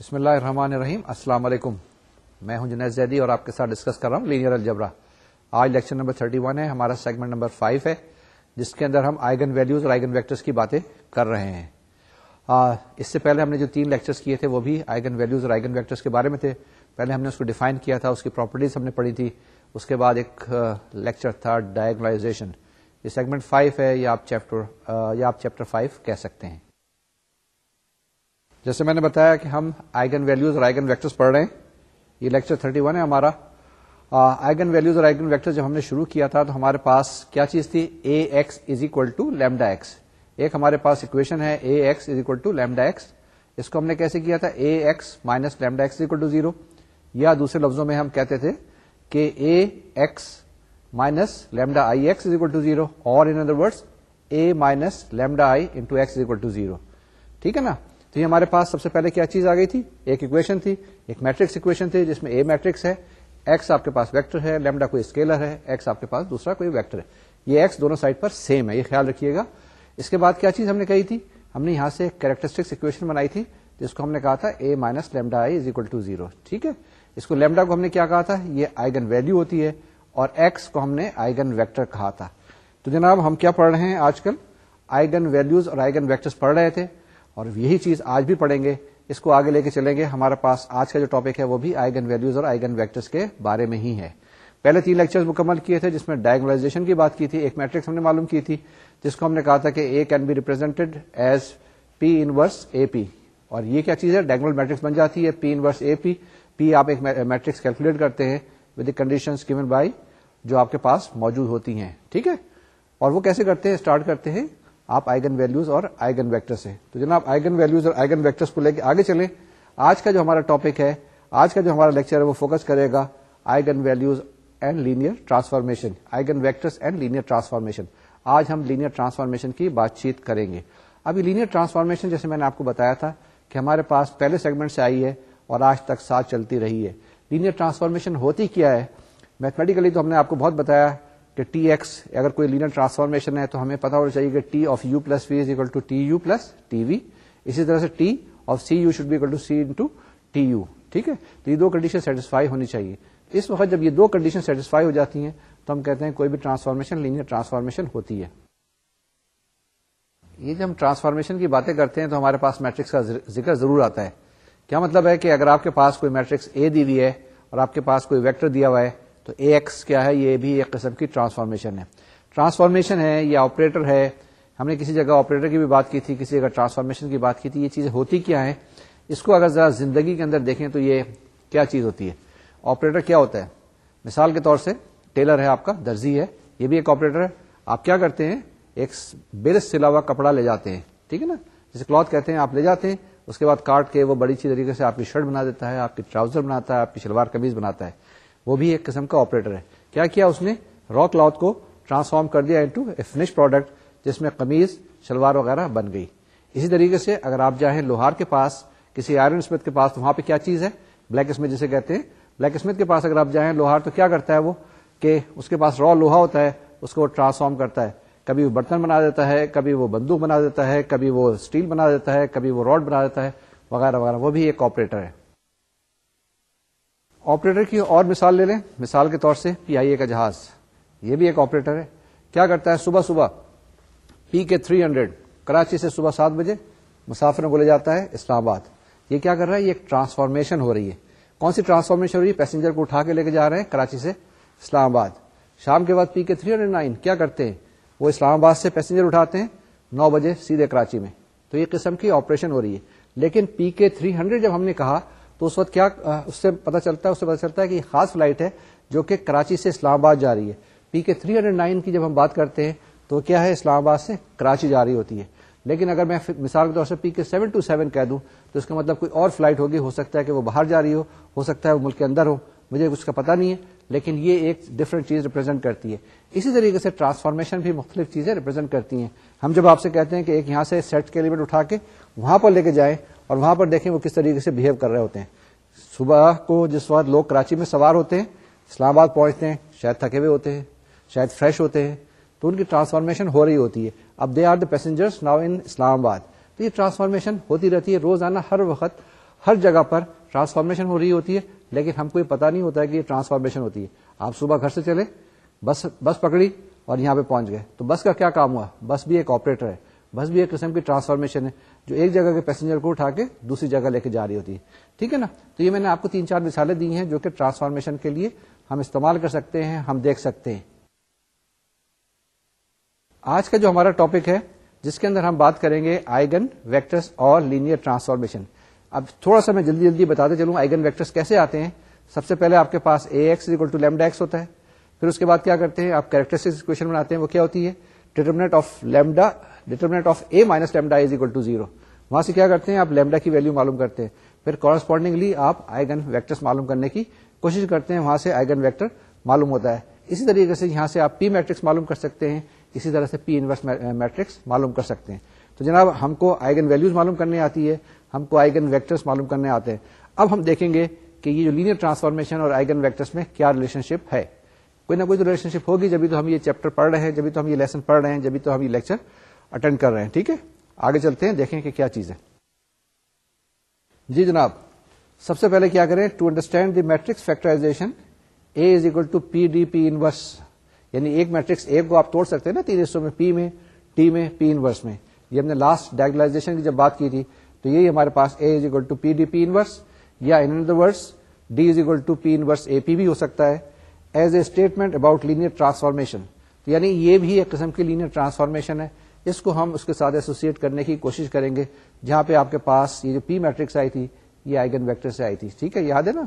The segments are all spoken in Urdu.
بسم اللہ الرحمن الرحیم السلام علیکم۔ میں ہوں جنید زیدی اور آپ کے ساتھ ڈسکس کر رہا ہوں لینئر الجبرا آج لیکچر نمبر 31 ہے ہمارا سیگمنٹ نمبر 5 ہے جس کے اندر ہم آئگن ویلیوز اور آئگن ویکٹرز کی باتیں کر رہے ہیں۔ آ, اس سے پہلے ہم نے جو تین لیکچرز کیے تھے وہ بھی آئگن ویلیوز اور آئگن ویکٹرز کے بارے میں تھے۔ پہلے ہم نے اس کو ڈیفائن کیا تھا اس کی پراپرٹیز ہم نے پڑھی تھی۔ اس کے بعد ایک لیکچر تھا ڈائگنائزیشن یہ سیگمنٹ 5 ہے یا آپ چیپٹر یا آپ چیپٹر 5 کہہ سکتے ہیں۔ جیسے میں نے بتایا کہ ہم آئگن ویلوز اور آئگن ویکٹرز پڑھ رہے ہیں، یہ لیکچر 31 ہے ہمارا۔ آئگن ویلوز اور آئگن ویکٹر جب ہم نے شروع کیا تھا تو ہمارے پاس کیا چیز تھی؟ A X is equal to lambda X ایک ہمارے پاس اکویشن ہے A X is equal to lambda X اس کو ہم نے کیسے کیا تھا؟ A X minus lambda X equal to zero یا دوسرے لفظوں میں ہم کہتے تھے کہ A X minus lambda I X is equal to zero اور in other word A minus lambda I into X is equal to zero ٹھیک ہے نا؟ تو یہ ہمارے پاس سب سے پہلے کیا چیز آ گئی تھی؟ ایک اکویشن تھی، ایک میٹرکس اکویشن تھی، جس میں اے میٹرکس ہے ایکس آپ کے پاس ویکٹر ہے لیمڈا کوئی اسکیلر ہے ایکس آپ کے پاس دوسرا کوئی ویکٹر ہے۔ یہ ایکس دونوں سائڈ پر سیم ہے، یہ خیال رکھیے گا۔ اس کے بعد کیا چیز ہم نے کہی تھی؟ ہم نے یہاں سے ایک کیریکٹرسٹکس اکویشن بنائی تھی، جس کو ہم نے کہا تھا A minus lambda I is equal to zero ٹھیک ہے؟ اس کو لیمڈا کو ہم نے کیا کہا تھا؟ یہ آئگن ویلو ہوتی ہے، اور ایکس کو ہم نے آئگن ویکٹر کہا تھا۔ تو جناب ہم کیا پڑھ رہے ہیں آج کل؟ آئگن ویلوز اور آئگن ویکٹرز پڑھ رہے تھے۔ اور یہی چیز آج بھی پڑھیں گے، اس کو آگے لے کے چلیں گے۔ ہمارے پاس آج کا جو ٹاپک ہے وہ بھی آئگن ویلوز اور آئگن ویکٹرز کے بارے میں ہی ہے۔ پہلے تین لیکچر مکمل کیے تھے جس میں ڈائگنائزیشن کی بات کی تھی، ایک میٹرکس ہم نے معلوم کی تھی، جس کو ہم نے کہا تھا کہ A can be represented as P inverse A P اور یہ کیا چیز ہے؟ ڈائگنل میٹرکس بن جاتی ہے پی انورس اے پی پی آپ ایک میٹرکس کیلکولیٹ کرتے ہیں ود کنڈیشن گیون بائی جو آپ کے پاس موجود ہوتی ہیں، ٹھیک ہے؟ اور وہ کیسے کرتے ہیں؟ اسٹارٹ کرتے ہیں آپ آئگن ویلوز اور آئگن ویکٹر سے تو جناب آئگن ویلوز اور آئگن ویکٹرس کو لے کے آگے چلیں۔ آج کا جو ہمارا ٹاپک ہے، آج کا جو ہمارا لیکچر ہے، وہ فوکس کرے گا eigenvalues and linear transformation eigenvectors and linear transformation آج ہم لینئر ٹرانسفارمیشن کی بات چیت کریں گے۔ اب یہ لینئر ٹرانسفارمیشن جیسے میں نے آپ کو بتایا تھا کہ ہمارے پاس پہلے سیگمنٹ سے آئی ہے اور آج تک ساتھ چلتی رہی ہے۔ لینئر ٹرانسفارمیشن ہوتی کیا ہے؟ میتھمیٹیکلی تو ہم نے آپ کو بہت بتایا کہ ٹی ایکس اگر کوئی لینئر ٹرانسفارمیشن ہے تو ہمیں پتا ہونا چاہیے کہ T of U plus V is equal to T U plus T V اسی طرح سے T of C U should be equal to C into T U ٹھیک ہے؟ تو یہ دو کنڈیشن سیٹسفائی ہونی چاہیے. اس وقت جب یہ دو کنڈیشن سیٹسفائی ہو جاتی ہیں تو ہم کہتے ہیں کوئی بھی ٹرانسفارمیشن لینئر ٹرانسفارمیشن ہوتی ہے. یہ جب ہم ٹرانسفارمیشن کی باتیں کرتے ہیں تو ہمارے پاس میٹرکس کا ذکر ضرور آتا ہے. کیا مطلب ہے کہ اگر آپ کے پاس کوئی میٹرکس اے دی ہوئی ہے اور آپ کے پاس کوئی ویکٹر دیا ہوا ہے تو اے ایکس کیا ہے؟ یہ بھی ایک قسم کی ٹرانسفارمیشن ہے۔ ٹرانسفارمیشن ہے یا آپریٹر ہے۔ ہم نے کسی جگہ آپریٹر کی بھی بات کی تھی، کسی جگہ ٹرانسفارمیشن کی بات کی تھی، یہ چیزیں ہوتی کیا ہیں؟ اس کو اگر ذرا زندگی کے اندر دیکھیں تو یہ کیا چیز ہوتی ہے؟ آپریٹر کیا ہوتا ہے؟ مثال کے طور سے ٹیلر ہے آپ کا، درزی ہے، یہ بھی ایک آپریٹر ہے۔ آپ کیا کرتے ہیں؟ ایک بےرس سلا ہوا کپڑا لے جاتے ہیں، ٹھیک ہے نا؟ جسے کلوتھ کہتے ہیں، آپ لے جاتے ہیں۔ اس کے بعد کاٹ کے وہ بڑی چیز طریقے سے آپ کی شرٹ بنا دیتا ہے، آپ کی ٹراؤزر بناتا ہے، آپ کی شلوار قمیض بناتا ہے۔ وہ بھی ایک قسم کا آپریٹر ہے۔ کیا کیا اس نے؟ را کلوتھ کو ٹرانسفارم کر دیا انٹو اے فنش پروڈکٹ جس میں قمیض، شلوار وغیرہ بن گئی۔ اسی طریقے سے اگر آپ جائیں لوہار کے پاس، کسی آئرن اسمتھ کے پاس، تو وہاں پہ کیا چیز ہے؟ بلیک اسمتھ جسے کہتے ہیں۔ بلیک اسمتھ کے پاس اگر آپ جائیں لوہار، تو کیا کرتا ہے وہ؟ کہ اس کے پاس را لوہا ہوتا ہے، اس کو ٹرانسفارم کرتا ہے۔ کبھی وہ برتن بنا دیتا ہے، کبھی وہ بندوق بنا دیتا ہے، کبھی وہ اسٹیل بنا دیتا ہے، کبھی وہ راڈ بنا دیتا ہے، وغیرہ وغیرہ۔ وہ بھی ایک آپریٹر ہے۔ آپریٹر کی اور مثال لے لیں۔ مثال کے طور سے پی آئی اے کا جہاز۔ یہ بھی ایک آپریٹر ہے۔ کیا کرتا ہے؟ صبح صبح P K three hundred, Karachi سے صبح سات بجے مسافروں کو لے جاتا ہے اسلام آباد۔ یہ کیا کر رہا ہے؟ یہ ایک ٹرانسفارمیشن ہو رہی ہے۔ کون سی ٹرانسفارمیشن ہو رہی ہے؟ پیسنجر کو اٹھا کے لے کے جا رہے ہیں کراچی سے اسلام آباد۔ شام کے بعد P K three hundred nine. کیا کرتے ہیں؟ وہ اسلام آباد سے پیسنجر اٹھاتے ہیں نو بجے سیدھے کراچی میں۔ تو یہ قسم کی آپریشن ہو رہی ہے۔ لیکن پی کے تھری ہنڈریڈ جب ہم نے کہا تو اس وقت کیا اس سے پتا چلتا ہے، اس سے پتا چلتا ہے کہ یہ خاص فلائٹ ہے جو کہ کراچی سے اسلام آباد جا رہی ہے۔ P K three hundred nine کی جب ہم بات کرتے ہیں تو کیا ہے، اسلام آباد سے کراچی جا رہی ہوتی ہے۔ لیکن اگر میں مثال کے طور سے P K seven two seven کہہ دوں تو اس کا مطلب کوئی اور فلائٹ ہوگی، ہو سکتا ہے کہ وہ باہر جا رہی ہو ہو سکتا ہے وہ ملک کے اندر ہو، مجھے اس کا پتا نہیں ہے، لیکن یہ ایک ڈفرنٹ چیز ریپرزینٹ کرتی ہے۔ اسی طریقے سے ٹرانسفارمیشن بھی مختلف چیزیں ریپرزینٹ کرتی ہیں۔ ہم جب آپ سے کہتے ہیں کہ ایک یہاں سے سیٹ کے ایلیمنٹ اٹھا کے وہاں پر لے کے جائیں اور وہاں پر دیکھیں وہ کس طریقے سے بہیو کر رہے ہوتے ہیں۔ صبح کو جس وقت لوگ کراچی میں سوار ہوتے ہیں، اسلام آباد پہنچتے ہیں، شاید تھکے ہوئے ہوتے ہیں، شاید فریش ہوتے ہیں، تو ان کی ٹرانسفارمیشن ہو رہی ہوتی ہے۔ اب they are the passenger now in Islamabad. تو یہ ٹرانسفارمیشن ہوتی رہتی ہے۔ روزانہ ہر وقت، ہر جگہ پر ٹرانسفارمیشن ہو رہی ہوتی ہے، لیکن ہم کو یہ پتا نہیں ہوتا ہے کہ یہ ٹرانسفارمیشن ہوتی ہے۔ آپ صبح گھر سے چلے، بس بس پکڑی اور یہاں پہ پہنچ گئے۔ تو بس کا کیا کام ہوا؟ بس بھی ایک آپریٹر ہے۔ بس بھی ایک قسم کی ٹرانسفارمیشن ہے، جو ایک جگہ کے پیسنجر کو اٹھا کے دوسری جگہ لے کے جا رہی ہوتی ہے۔ ٹھیک ہے نا؟ تو یہ میں نے آپ کو تین چار مثالیں دی ہیں جو کہ ٹرانسفارمیشن کے لیے ہم استعمال کر سکتے ہیں، ہم دیکھ سکتے ہیں۔ آج کا جو ہمارا ٹاپک ہے، جس کے اندر ہم بات کریں گے آئیگن ویکٹرس اور لینئر ٹرانسفارمیشن اب تھوڑا سا میں جلدی جلدی بتاتے چلوں آئیگن ویکٹرس کیسے آتے ہیں۔ سب سے پہلے آپ کے پاس A X equal to lambda X ہوتا ہے۔ پھر اس کے بعد کیا کرتے ہیں؟ آپ کیریکٹرسٹک بناتے ہیں، وہ کیا ہوتی ہے؟ Determinant of lambda determinant of A minus lambda is equal to zero وہاں سے کیا کرتے ہیں؟ آپ لیمڈا کی ویلو معلوم کرتے ہیں۔ پھر کورسپونڈنگلی آپ آئیگن ویکٹرس معلوم کرنے کی کوشش کرتے ہیں۔ وہاں سے آئیگن ویکٹر معلوم ہوتا ہے۔ اسی طریقے سے یہاں سے آپ پی میٹرکس معلوم کر سکتے ہیں۔ اسی طرح سے پی انورس میٹرکس معلوم کر سکتے ہیں۔ تو جناب، ہم کو آئیگن ویلوز معلوم کرنے آتی ہے۔ ہم کو آئیگن ویکٹرس معلوم کرنے آتے ہیں۔ اب ہم دیکھیں گے کہ یہ جو لینئر ٹرانسفارمیشن اور آئیگن ویکٹرس میں کیا ریلیشن شپ ہے۔ کوئی نہ کوئی تو ریلیشن شپ ہوگی۔ جبھی تو ہم یہ چیپٹر پڑھ رہے ہیں، جبھی تو ہم یہ لیسن پڑھ رہے ہیں، جبھی تو ہم یہ لیکچر اٹینڈ کر رہے ہیں، ٹھیک ہے؟ آگے چلتے ہیں، دیکھیں کہ کیا چیز ہے جی جناب، سب سے پہلے کیا کریں؟ To understand the matrix factorization A is equal to P D P inverse یعنی ایک میٹرکس ایک کو آپ توڑ سکتے ہیں نا تین حصوں میں پی میں ٹی میں پی انورس میں۔ یہ ہم نے لاسٹ ڈائگلائزیشن کی جب بات کی تھی، تو یہی ہمارے پاس A is equal to P D P inverse یا in words D is equal to P inverse A P بھی ہو سکتا ہے as a statement about linear transformation یعنی یہ بھی ایک قسم کی لینئر ٹرانسفارمیشن ہے۔ اس کو ہم اس کے ساتھ ایسوسیٹ کرنے کی کوشش کریں گے۔ جہاں پہ آپ کے پاس یہ جو پی میٹرکس آئی تھی، یہ آئیگن ویکٹر سے آئی تھی۔ ٹھیک ہے، یاد ہے نا؟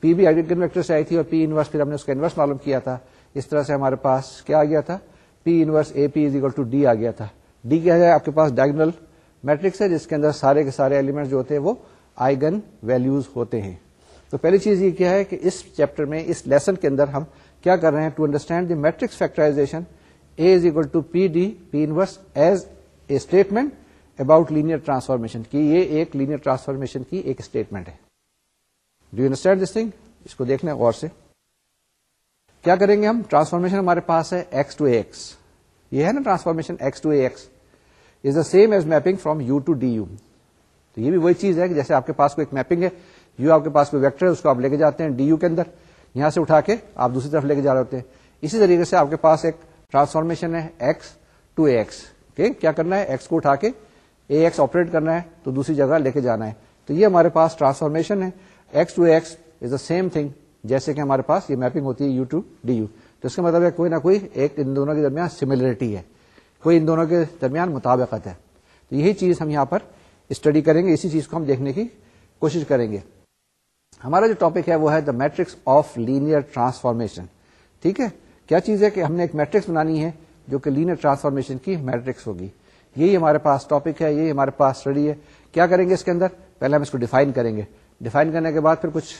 پی بھی آئیگن ویکٹر سے آئی تھی اور پی انورس پھر ہم نے اس کا انورس معلوم کیا تھا۔ اس طرح سے ہمارے پاس کیا آ گیا تھا؟ P inverse A P is equal to D آ گیا تھا۔ ڈی کیا ہے؟ آپ کے پاس ڈائگنل میٹرکس ہے، جس کے اندر سارے کے سارے ایلیمنٹ جو ہوتے ہیں وہ آئیگن ویلوز ہوتے ہیں۔ تو پہلی چیز یہ کیا ہے کہ اس چیپٹر میں، اس لیسن کے اندر ہم کیا کر رہے ہیں؟ To understand the matrix factorization A is equal to P D P inverse as a statement about linear transformation کی یہ ایک لینئر ٹرانسفارمیشن کی ایک اسٹیٹمنٹ ہے do you understand this thing اس کو دیکھنے غور سے کیا کریں گے ہم ٹرانسفارمیشن ہمارے پاس ہے ایکس ٹو ایکس یہ ہے نا transformation X to X is the same as mapping from U to D U تو یہ بھی وہی چیز ہے کہ جیسے آپ کے پاس کوئی ایک میپنگ ہے یو آپ کے پاس کوئی ویکٹر ہے اس کو آپ لے کے جاتے ہیں ڈی یو کے اندر یہاں سے اٹھا کے آپ دوسری طرف لے کے جا رہے ہوتے ہیں اسی طریقے سے آپ کے پاس ایک ٹرانسفارمیشن ہے ایکس ٹو ایکس کیا کرنا ہے؟ ایکس کو اٹھا کے اے ایکس آپریٹ کرنا ہے، تو دوسری جگہ لے کے جانا ہے۔ تو یہ ہمارے پاس ٹرانسفارمیشن ہے۔ X to X is the same thing جیسے کہ ہمارے پاس یہ میپنگ ہوتی ہے یو ٹو ڈی یو تو اس کا مطلب ہے کوئی نہ کوئی ایک ان دونوں کے درمیان سملرٹی ہے۔ کوئی ان دونوں کے درمیان مطابقت ہے۔ تو یہی چیز ہم یہاں پر اسٹڈی کریں گے، اسی چیز کو ہم دیکھنے کی کوشش کریں گے۔ ہمارا جو ٹاپک ہے وہ ہے the matrix of linear transformation ٹھیک ہے؟ کیا چیز ہے کہ ہم نے ایک میٹرکس بنانی ہے جو کہ لینئر ٹرانسفارمیشن کی میٹرکس ہوگی؟ یہی ہمارے پاس ٹاپک ہے، یہی ہمارے پاس اسٹڈی ہے۔ کیا کریں گے اس کے اندر؟ پہلے ہم اس کو ڈیفائن کریں گے۔ ڈیفائن کرنے کے بعد پھر کچھ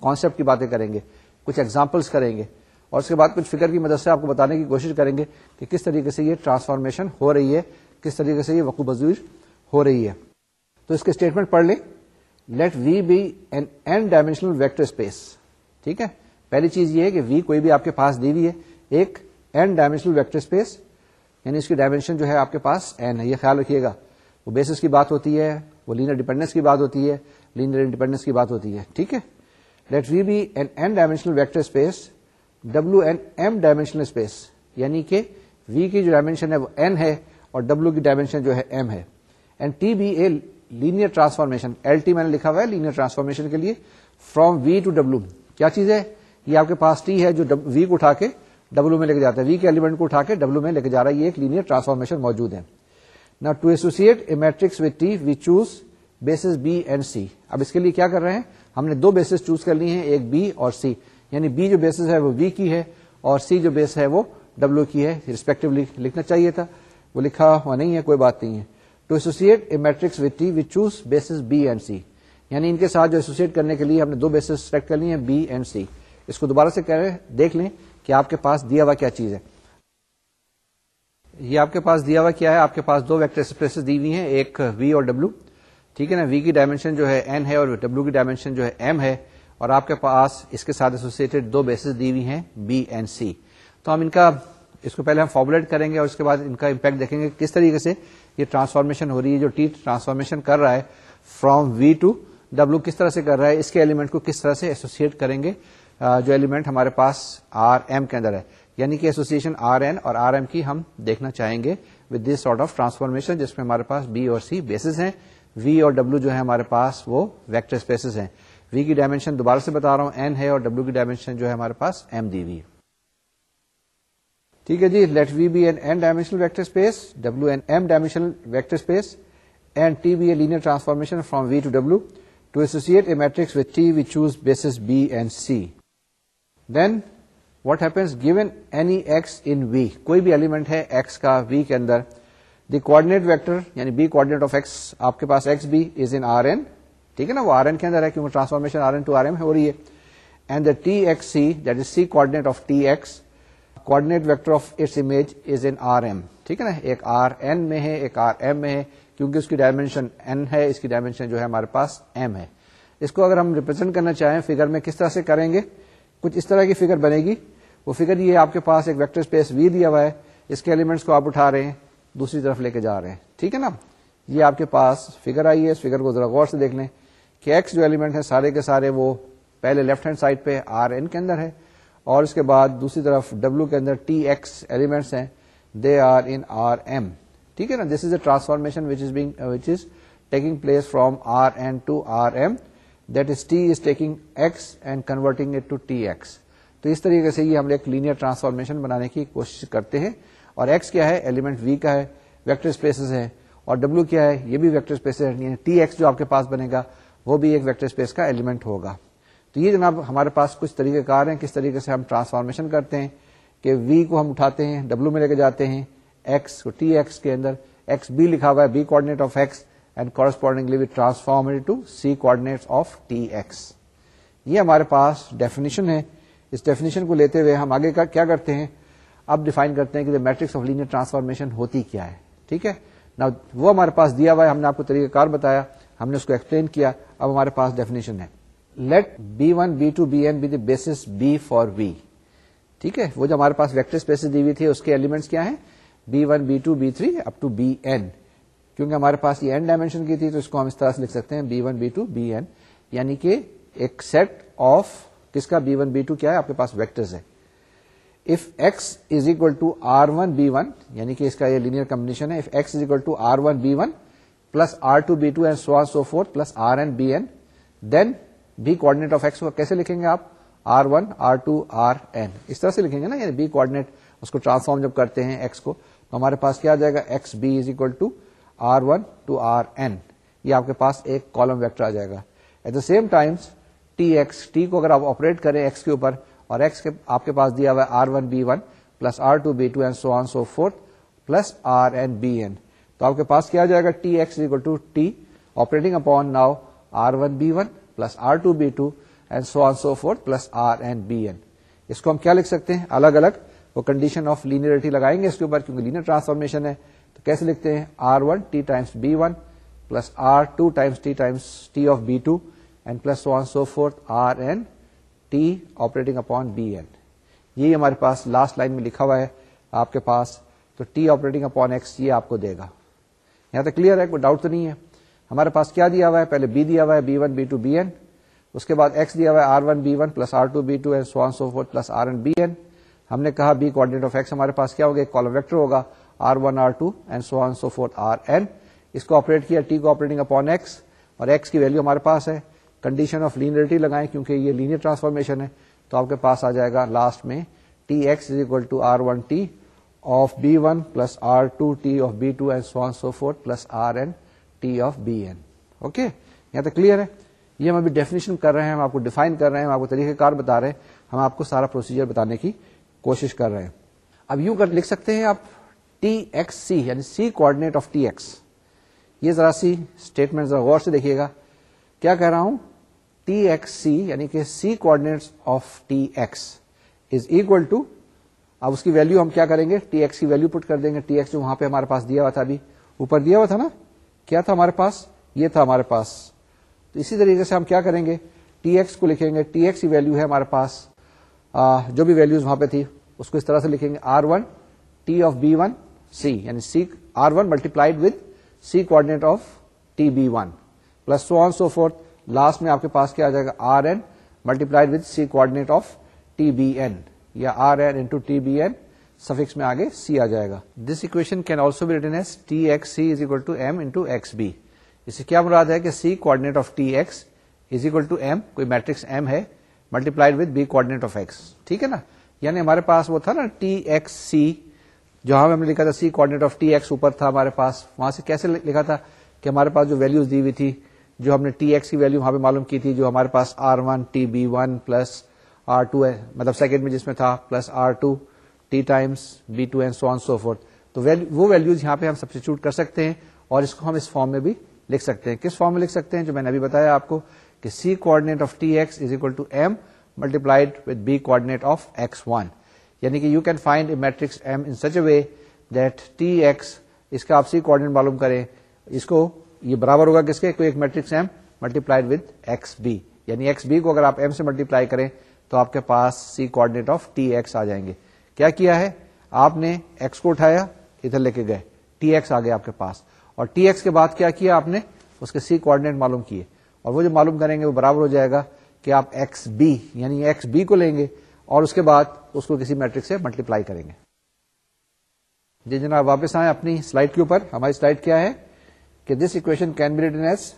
کانسیپٹ کی باتیں کریں گے، کچھ ایگزامپلس کریں گے۔ اور اس کے بعد کچھ فکر کی مدد سے آپ کو بتانے کی کوشش کریں گے کہ کس طریقے سے یہ ٹرانسفارمیشن ہو رہی ہے، کس طریقے سے یہ وقوع بزیر ہو رہی ہے۔ تو اس کے اسٹیٹمنٹ پڑھ لیں۔ Let V be an N dimensional vector space ٹھیک ہے؟ پہلی چیز یہ ہے کہ وی کوئی بھی آپ کے پاس دی ہوئی ہے، ایک این ڈائمینشنل ویکٹر اسپیس یعنی اس کی ڈائمینشن جو ہے آپ کے پاس این ہے، یہ خیال رکھیے گا۔ وہ بیسس کی بات ہوتی ہے، وہ لینر ڈیپینڈنس کی بات ہوتی ہے لینر انڈیپینڈنس کی بات ہوتی ہے، ٹھیک ہے؟ Let V be an N dimensional vector space W an M dimensional space یعنی کہ وی کی جو ڈائمینشن ہے وہ این ہے اور ڈبلو کی ڈائمینشن جو ہے ایم ہے۔ And T be a linear transformation L T میں نے لکھا ہوا ہے لینئر ٹرانسفارمیشن کے لیے فرام وی ٹو ڈبلو کیا چیز ہے؟ یہ آپ کے پاس ٹی ہے جو وی کو اٹھا کے ڈبلو میں لے کے جاتا ہے۔ وی کے ایلیمنٹ کو اٹھا کے ڈبلو میں لے کے جا رہا ہے۔ یہ ایک لینئر ٹرانسفارمیشن موجود ہے۔ نا to associate a matrix with T V choose bases B and C اب اس کے لیے کیا کر رہے ہیں؟ ہم نے دو بیسز چوز کر لی ہیں، ایک بی اور سی یعنی بی جو بیسز ہے وہ وی کی ہے اور سی جو بیس ہے وہ ڈبلو کی ہے ریسپیکٹولی لکھنا چاہیے تھا۔ وہ لکھا ہوا نہیں ہے، کوئی بات نہیں ہے۔ To associate a matrix with T V choose bases B and C یعنی ان کے ساتھ جو ایسوسیٹ کرنے کے لیے ہم نے دو بیسز سلیکٹ کر لی ہیں بی اینڈ سی اس کو دوبارہ سے کہہ رہے ہیں، دیکھ لیں کہ آپ کے پاس دیا ہوا کیا چیز ہے۔ یہ آپ کے پاس دیا ہوا کیا ہے؟ آپ کے پاس دو ویکٹر اسپیسز دی ہوئی ہیں، ایک وی اور ڈبلو ٹھیک ہے نا؟ وی کی ڈائمینشن جو ہے این ہے اور ڈبلو کی ڈائمینشن جو ہے ایم ہے۔ اور آپ کے پاس اس کے ساتھ ایسوسیٹڈ دو بیسز دی ہوئی ہیں بی اینڈ سی تو ہم ان کا اس کو پہلے ہم فارمولیٹ کریں گے اور اس کے بعد ان کا امپیکٹ دیکھیں گے کس طریقے سے یہ ٹرانسفارمیشن ہو رہی ہے، جو ٹی ٹرانسفارمیشن کر رہا ہے۔ فرام وی ٹو ڈبلو کس طرح سے کر رہا ہے، اس کے ایلیمنٹ کو کس طرح سے ایسوسیٹ کریں گے۔ جو ایلیمنٹ ہمارے پاس آر ایم کے اندر ہے یعنی کہ ایسوسیشن آر این اور آر ایم کی ہم دیکھنا چاہیں گے with this sort of transformation جس میں ہمارے پاس بی اور سی بیسز ہیں۔ وی اور ڈبلو جو ہے ہمارے پاس وہ ویکٹر اسپیسز ہیں۔ وی کی ڈائمینشن دوبارہ سے بتا رہا ہوں این ہے اور ڈبلو کی ڈائمینشن جو ہے ہمارے پاس ایم دی وی ٹھیک ہے جی let V be an N dimensional vector space W an M dimensional vector space and T be a linear transformation from V to W to associate a matrix with T V choose bases B and C then what happens given any X in V کوئی بھی ایلیمنٹ ہے ایکس کا وی کے اندر دی کوڈینےٹ ویکٹر یعنی بی کوڈینےٹ آف ایکس آپ کے پاس X B is in R N ٹھیک ہے نا؟ وہ آر این کے اندر ہے کیونکہ transformation R N to R M ہو رہی ہے. And the T X C that is C coordinate of T X coordinate vector of its image is in R M ٹھیک ہے نا؟ ایک آر این میں ہے، ایک آر ایم میں ہے، کیونکہ اس کی ڈائمینشن این ہے، اس کی ڈائمینشن جو ہے ہمارے پاس ایم ہے. اس کو اگر ہم ریپرزینٹ کرنا چاہیں فگر میں کس طرح سے کریں گے؟ کچھ اس طرح کی فگر بنے گی۔ وہ فگر یہ آپ کے پاس ایک ویکٹر اسپیس وی دیا ہوا ہے، اس کے ایلیمنٹس کو آپ اٹھا رہے ہیں، دوسری طرف لے کے جا رہے ہیں۔ ٹھیک ہے نا؟ یہ آپ کے پاس فگر آئی ہے، اس فگر کو ذرا غور سے دیکھ لیں کہ ایکس جو ایلیمنٹ ہے سارے کے سارے وہ پہلے لیفٹ ہینڈ سائڈ پہ آر این کے اندر ہے، اور اس کے بعد دوسری طرف ڈبلو کے اندر ٹی ایکس ایلیمنٹس ہیں they are in R M ٹھیک ہے نا؟ This is a transformation which is being which is taking place from R N to R M that is T is taking X and converting it to T X. تو اس طریقے سے یہ ہم ایک لینئر ٹرانسفارمیشن بنانے کی کوشش کرتے ہیں۔ اور ایکس کیا ہے؟ ایلیمنٹ وی کا ہے، ویکٹر اسپیسز ہے اور ڈبلو کیا ہے؟ یہ بھی ویکٹر اسپیس ہے یعنی ٹی ایکس جو آپ کے پاس بنے گا، وہ بھی ایک ویکٹر اسپیس کا ایلیمنٹ ہوگا۔ تو یہ جناب ہمارے پاس کچھ طریقہ کار ہیں، کس طریقے سے ہم ٹرانسفارمیشن کرتے ہیں کہ وی کو ہم اٹھاتے ہیں ڈبلو میں لے کے جاتے ہیں، ایکس ٹی ایکس کے اندر، ایکس بی لکھا ہوا ہے، B coordinate of X. And correspondingly transform to C coordinate of T X یہ ہمارے پاس ڈیفینیشن ہے۔ اس ڈیفینیشن کو لیتے ہوئے ہم آگے کا کیا کرتے ہیں؟ اب ڈیفائن کرتے ہیں کہ میٹرکس آف لینئر ٹرانسفارمیشن ہوتی کیا ہے۔ ٹھیک ہے؟ نا وہ ہمارے پاس دیا ہوا ہے۔ ہم نے آپ کو طریقہ کار بتایا۔ ہم نے اس کو ایکسپلین کیا۔ اب ہمارے پاس ڈیفینیشن ہے۔ Let B one B two B N B base B for V ٹھیک ہے؟ وہ جو ہمارے پاس ویکٹر اسپیس دی ہوئی تھی، اس کے ایلیمنٹس کیا ہیں؟ B one B two B three up to B N کیونکہ ہمارے پاس یہ این ڈائمینشن کی تھی تو اس کو ہم اس طرح سے لکھ سکتے ہیں B one B two B N یعنی کہ ایک سیٹ آف کس کا بی ون بی ٹو کیا ہے؟ آپ کے پاس ویکٹرز ہے if x is equal to r one b one یعنی کہ اس کا یہ لینئر کمبنیشن ہے. If x is equal to r one b one plus r two b two and so so forth plus r n b n then B of x کو کیسے لکھیں گے آپ؟ R one r two r n اس طرح سے لکھیں گے نا یعنی بی کوڈینےٹ اس کو ٹرانسفارم جب کرتے ہیں ایکس کو، تو ہمارے پاس کیا آ جائے گا؟ X B is equal to r one two r n یہ آپ کے پاس ایک کالم ویکٹر آ جائے گا. At the same times T x T کو اگر آپ آپریٹ کریں ایکس کے اوپر اور ایکس کے آپ کے پاس دیا ہوا ہے r one b one plus r two b two and so on so forth plus r n b n تو آپ کے پاس کیا جائے گا? T x equal to T operating upon now r one b one plus r two b two and so on so forth plus r n b n اس کو ہم کیا لکھ سکتے ہیں؟ الگ الگ وہ کنڈیشن آف لینئرٹی لگائیں گے اس کے اوپر کیونکہ لینئر ٹرانسفارمیشن ہے۔ کیسے لکھتے ہیں؟ R one T times b one plus r two times T times T of b two and plus one so forth r n T operating upon b n یہ ہمارے پاس لاسٹ لائن میں لکھا ہوا ہے آپ کے پاس، تو ٹی آپریٹنگ اپون ایکس یہ آپ کو دے گا۔ یہاں تک کلیئر ہے؟ کوئی ڈاؤٹ تو نہیں ہے؟ ہمارے پاس کیا دیا ہوا ہے؟ پہلے بی دیا ہوا ہے b one b two b n اس کے بعد ایکس دیا ہوا ہے r one b one plus r two b two and so forth plus r n b n ہم نے کہا بی کوڈینےٹ آف ایکس ہمارے پاس کیا ہوگا؟ ایک کالم ویکٹر ہوگا۔ R one r two and so on so forth r n اس کو آپریٹ کیا ٹی کو آپریٹنگ اپون ایکس اور ایکس کی ویلو ہمارے پاس ہے. کنڈیشن آف لینئرٹی لگائیں، کیونکہ یہ لینئر ٹرانسفارمیشن ہے، تو آپ کے پاس آ جائے گا لاسٹ میں T x is equal to r one T of b one plus r two T of b two and so on so forth plus r n T of b n okay یہاں تک کلیئر ہے؟ یہ ہم ابھی ڈیفینیشن کر رہے ہیں، ہم آپ کو ڈیفائن کر رہے ہیں، ہم آپ کو طریقہ کار بتا رہے ہیں، ہم آپ کو سارا پروسیجر بتانے کی کوشش کر رہے ہیں۔ اب یوں کر لکھ سکتے ہیں آپ؟ ٹی ایکس سی یعنی C coordinate of T x یہ ذرا سی اسٹیٹمنٹ ذرا غور سے دیکھیے گا۔ کیا کہہ رہا ہوں؟ ٹی ایکس سی یعنی کہ C coordinate of T x is equal to اب اس کی ویلو ہم کیا کریں گے؟ ٹی ایکس کی ویلو پٹ کر دیں گے۔ ٹی ایکس جو وہاں پہ ہمارے پاس دیا ہوا تھا ابھی اوپر دیا ہوا تھا نا؟ کیا تھا ہمارے پاس؟ یہ تھا ہمارے پاس۔ تو اسی طریقے سے ہم کیا کریں گے؟ ٹی ایکس کو لکھیں گے۔ ٹی ایکس کی ویلو ہے ہمارے پاس آ, جو بھی ویلوز وہاں پہ تھی اس کو اس طرح سے لکھیں گے۔ R one T of b one C یعنی C r one multiplied with C coordinate of T b one plus so on so forth last میں آپ کے پاس کیا آ جائے گا? R n multiplied with C coordinate of T b n یا r n into T b n suffix میں آگے سی آ جائے گا. This equation can also be written as T x C is equal to M into x B اس سے کیا مراد ہے کہ C coordinate of T x is equal to M کوئی میٹرکس ایم ہے. Multiplied with B coordinate of x ٹھیک ہے نا؟ یعنی ہمارے پاس وہ تھا نا ٹی ایکس سی جہاں ہم نے لکھا تھا C coordinate of T x اوپر تھا ہمارے پاس، وہاں سے کیسے لکھا تھا کہ ہمارے پاس جو ویلوز دی ہوئی تھی، جو ہم نے ٹی ایکس کی ویلو وہاں پہ معلوم کی تھی، جو ہمارے پاس r one T b one plus r two ہے مطلب سیکنڈ میں جس میں تھا plus r two T times b two and so on so forth تو وہ ویلوز یہاں پہ ہم سبسٹیچیوٹ کر سکتے ہیں اور اس کو ہم اس فارم میں بھی لکھ سکتے ہیں۔ کس فارم میں لکھ سکتے ہیں؟ جو میں نے ابھی بتایا آپ کو کہ C coordinate of T x is equal to M multiplied with B coordinate of x one یعنی کہ you can find a matrix M in such a way that T x اس کا آپ سی کوآڈینیٹ معلوم کریں اس کو یہ برابر ہوگا کس کے؟ کوئی ایک matrix M multiplied with x B یعنی ایکس بی کو اگر آپ ایم سے ملٹیپلائی کریں تو آپ کے پاس C coordinate of T x آ جائیں گے۔ کیا کیا ہے؟ آپ نے ایکس کو اٹھایا، ادھر لے کے گئے۔ ٹی ایکس آ گیا آپ کے پاس۔ اور ٹی ایکس کے بعد کیا کیا آپ نے؟ اس کے سی کوآڈینیٹ معلوم کیے۔ اور وہ جو معلوم کریں گے وہ برابر ہو جائے گا کہ آپ ایکس بی یعنی ایکس بی کو لیں گے۔ اور اس کے بعد اس کو کسی میٹرک سے ملٹیپلائی کریں گے۔ جی جناب، واپس آئے اپنی سلائڈ کے اوپر۔ ہماری سلائڈ کیا ہے؟ کہ this equation can be written as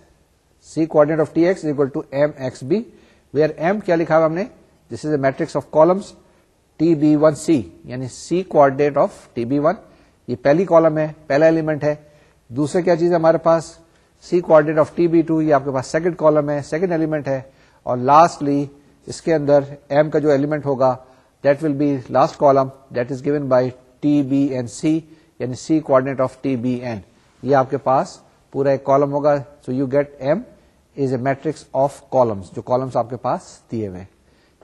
C coordinate of T x equal to M x B where M کیا لکھا ہوا ہم نے؟ This is a matrix of columns T b one C یعنی C coordinate of T b one یہ پہلی کالم ہے، پہلا ایلیمنٹ ہے۔ دوسرے کیا چیز ہے ہمارے پاس؟ C coordinate of T b two یہ آپ کے پاس سیکنڈ کالم ہے سیکنڈ ایلیمنٹ ہے۔ اور لاسٹلی اس کے اندر ایم کا جو ایلیمنٹ ہوگا that will be last column that is given by T b n C یعنی C coordinate of T b n یہ آپ کے پاس پورا ایک کالم ہوگا so you get M is a matrix of columns جو کالمس آپ کے پاس دیے ہوئے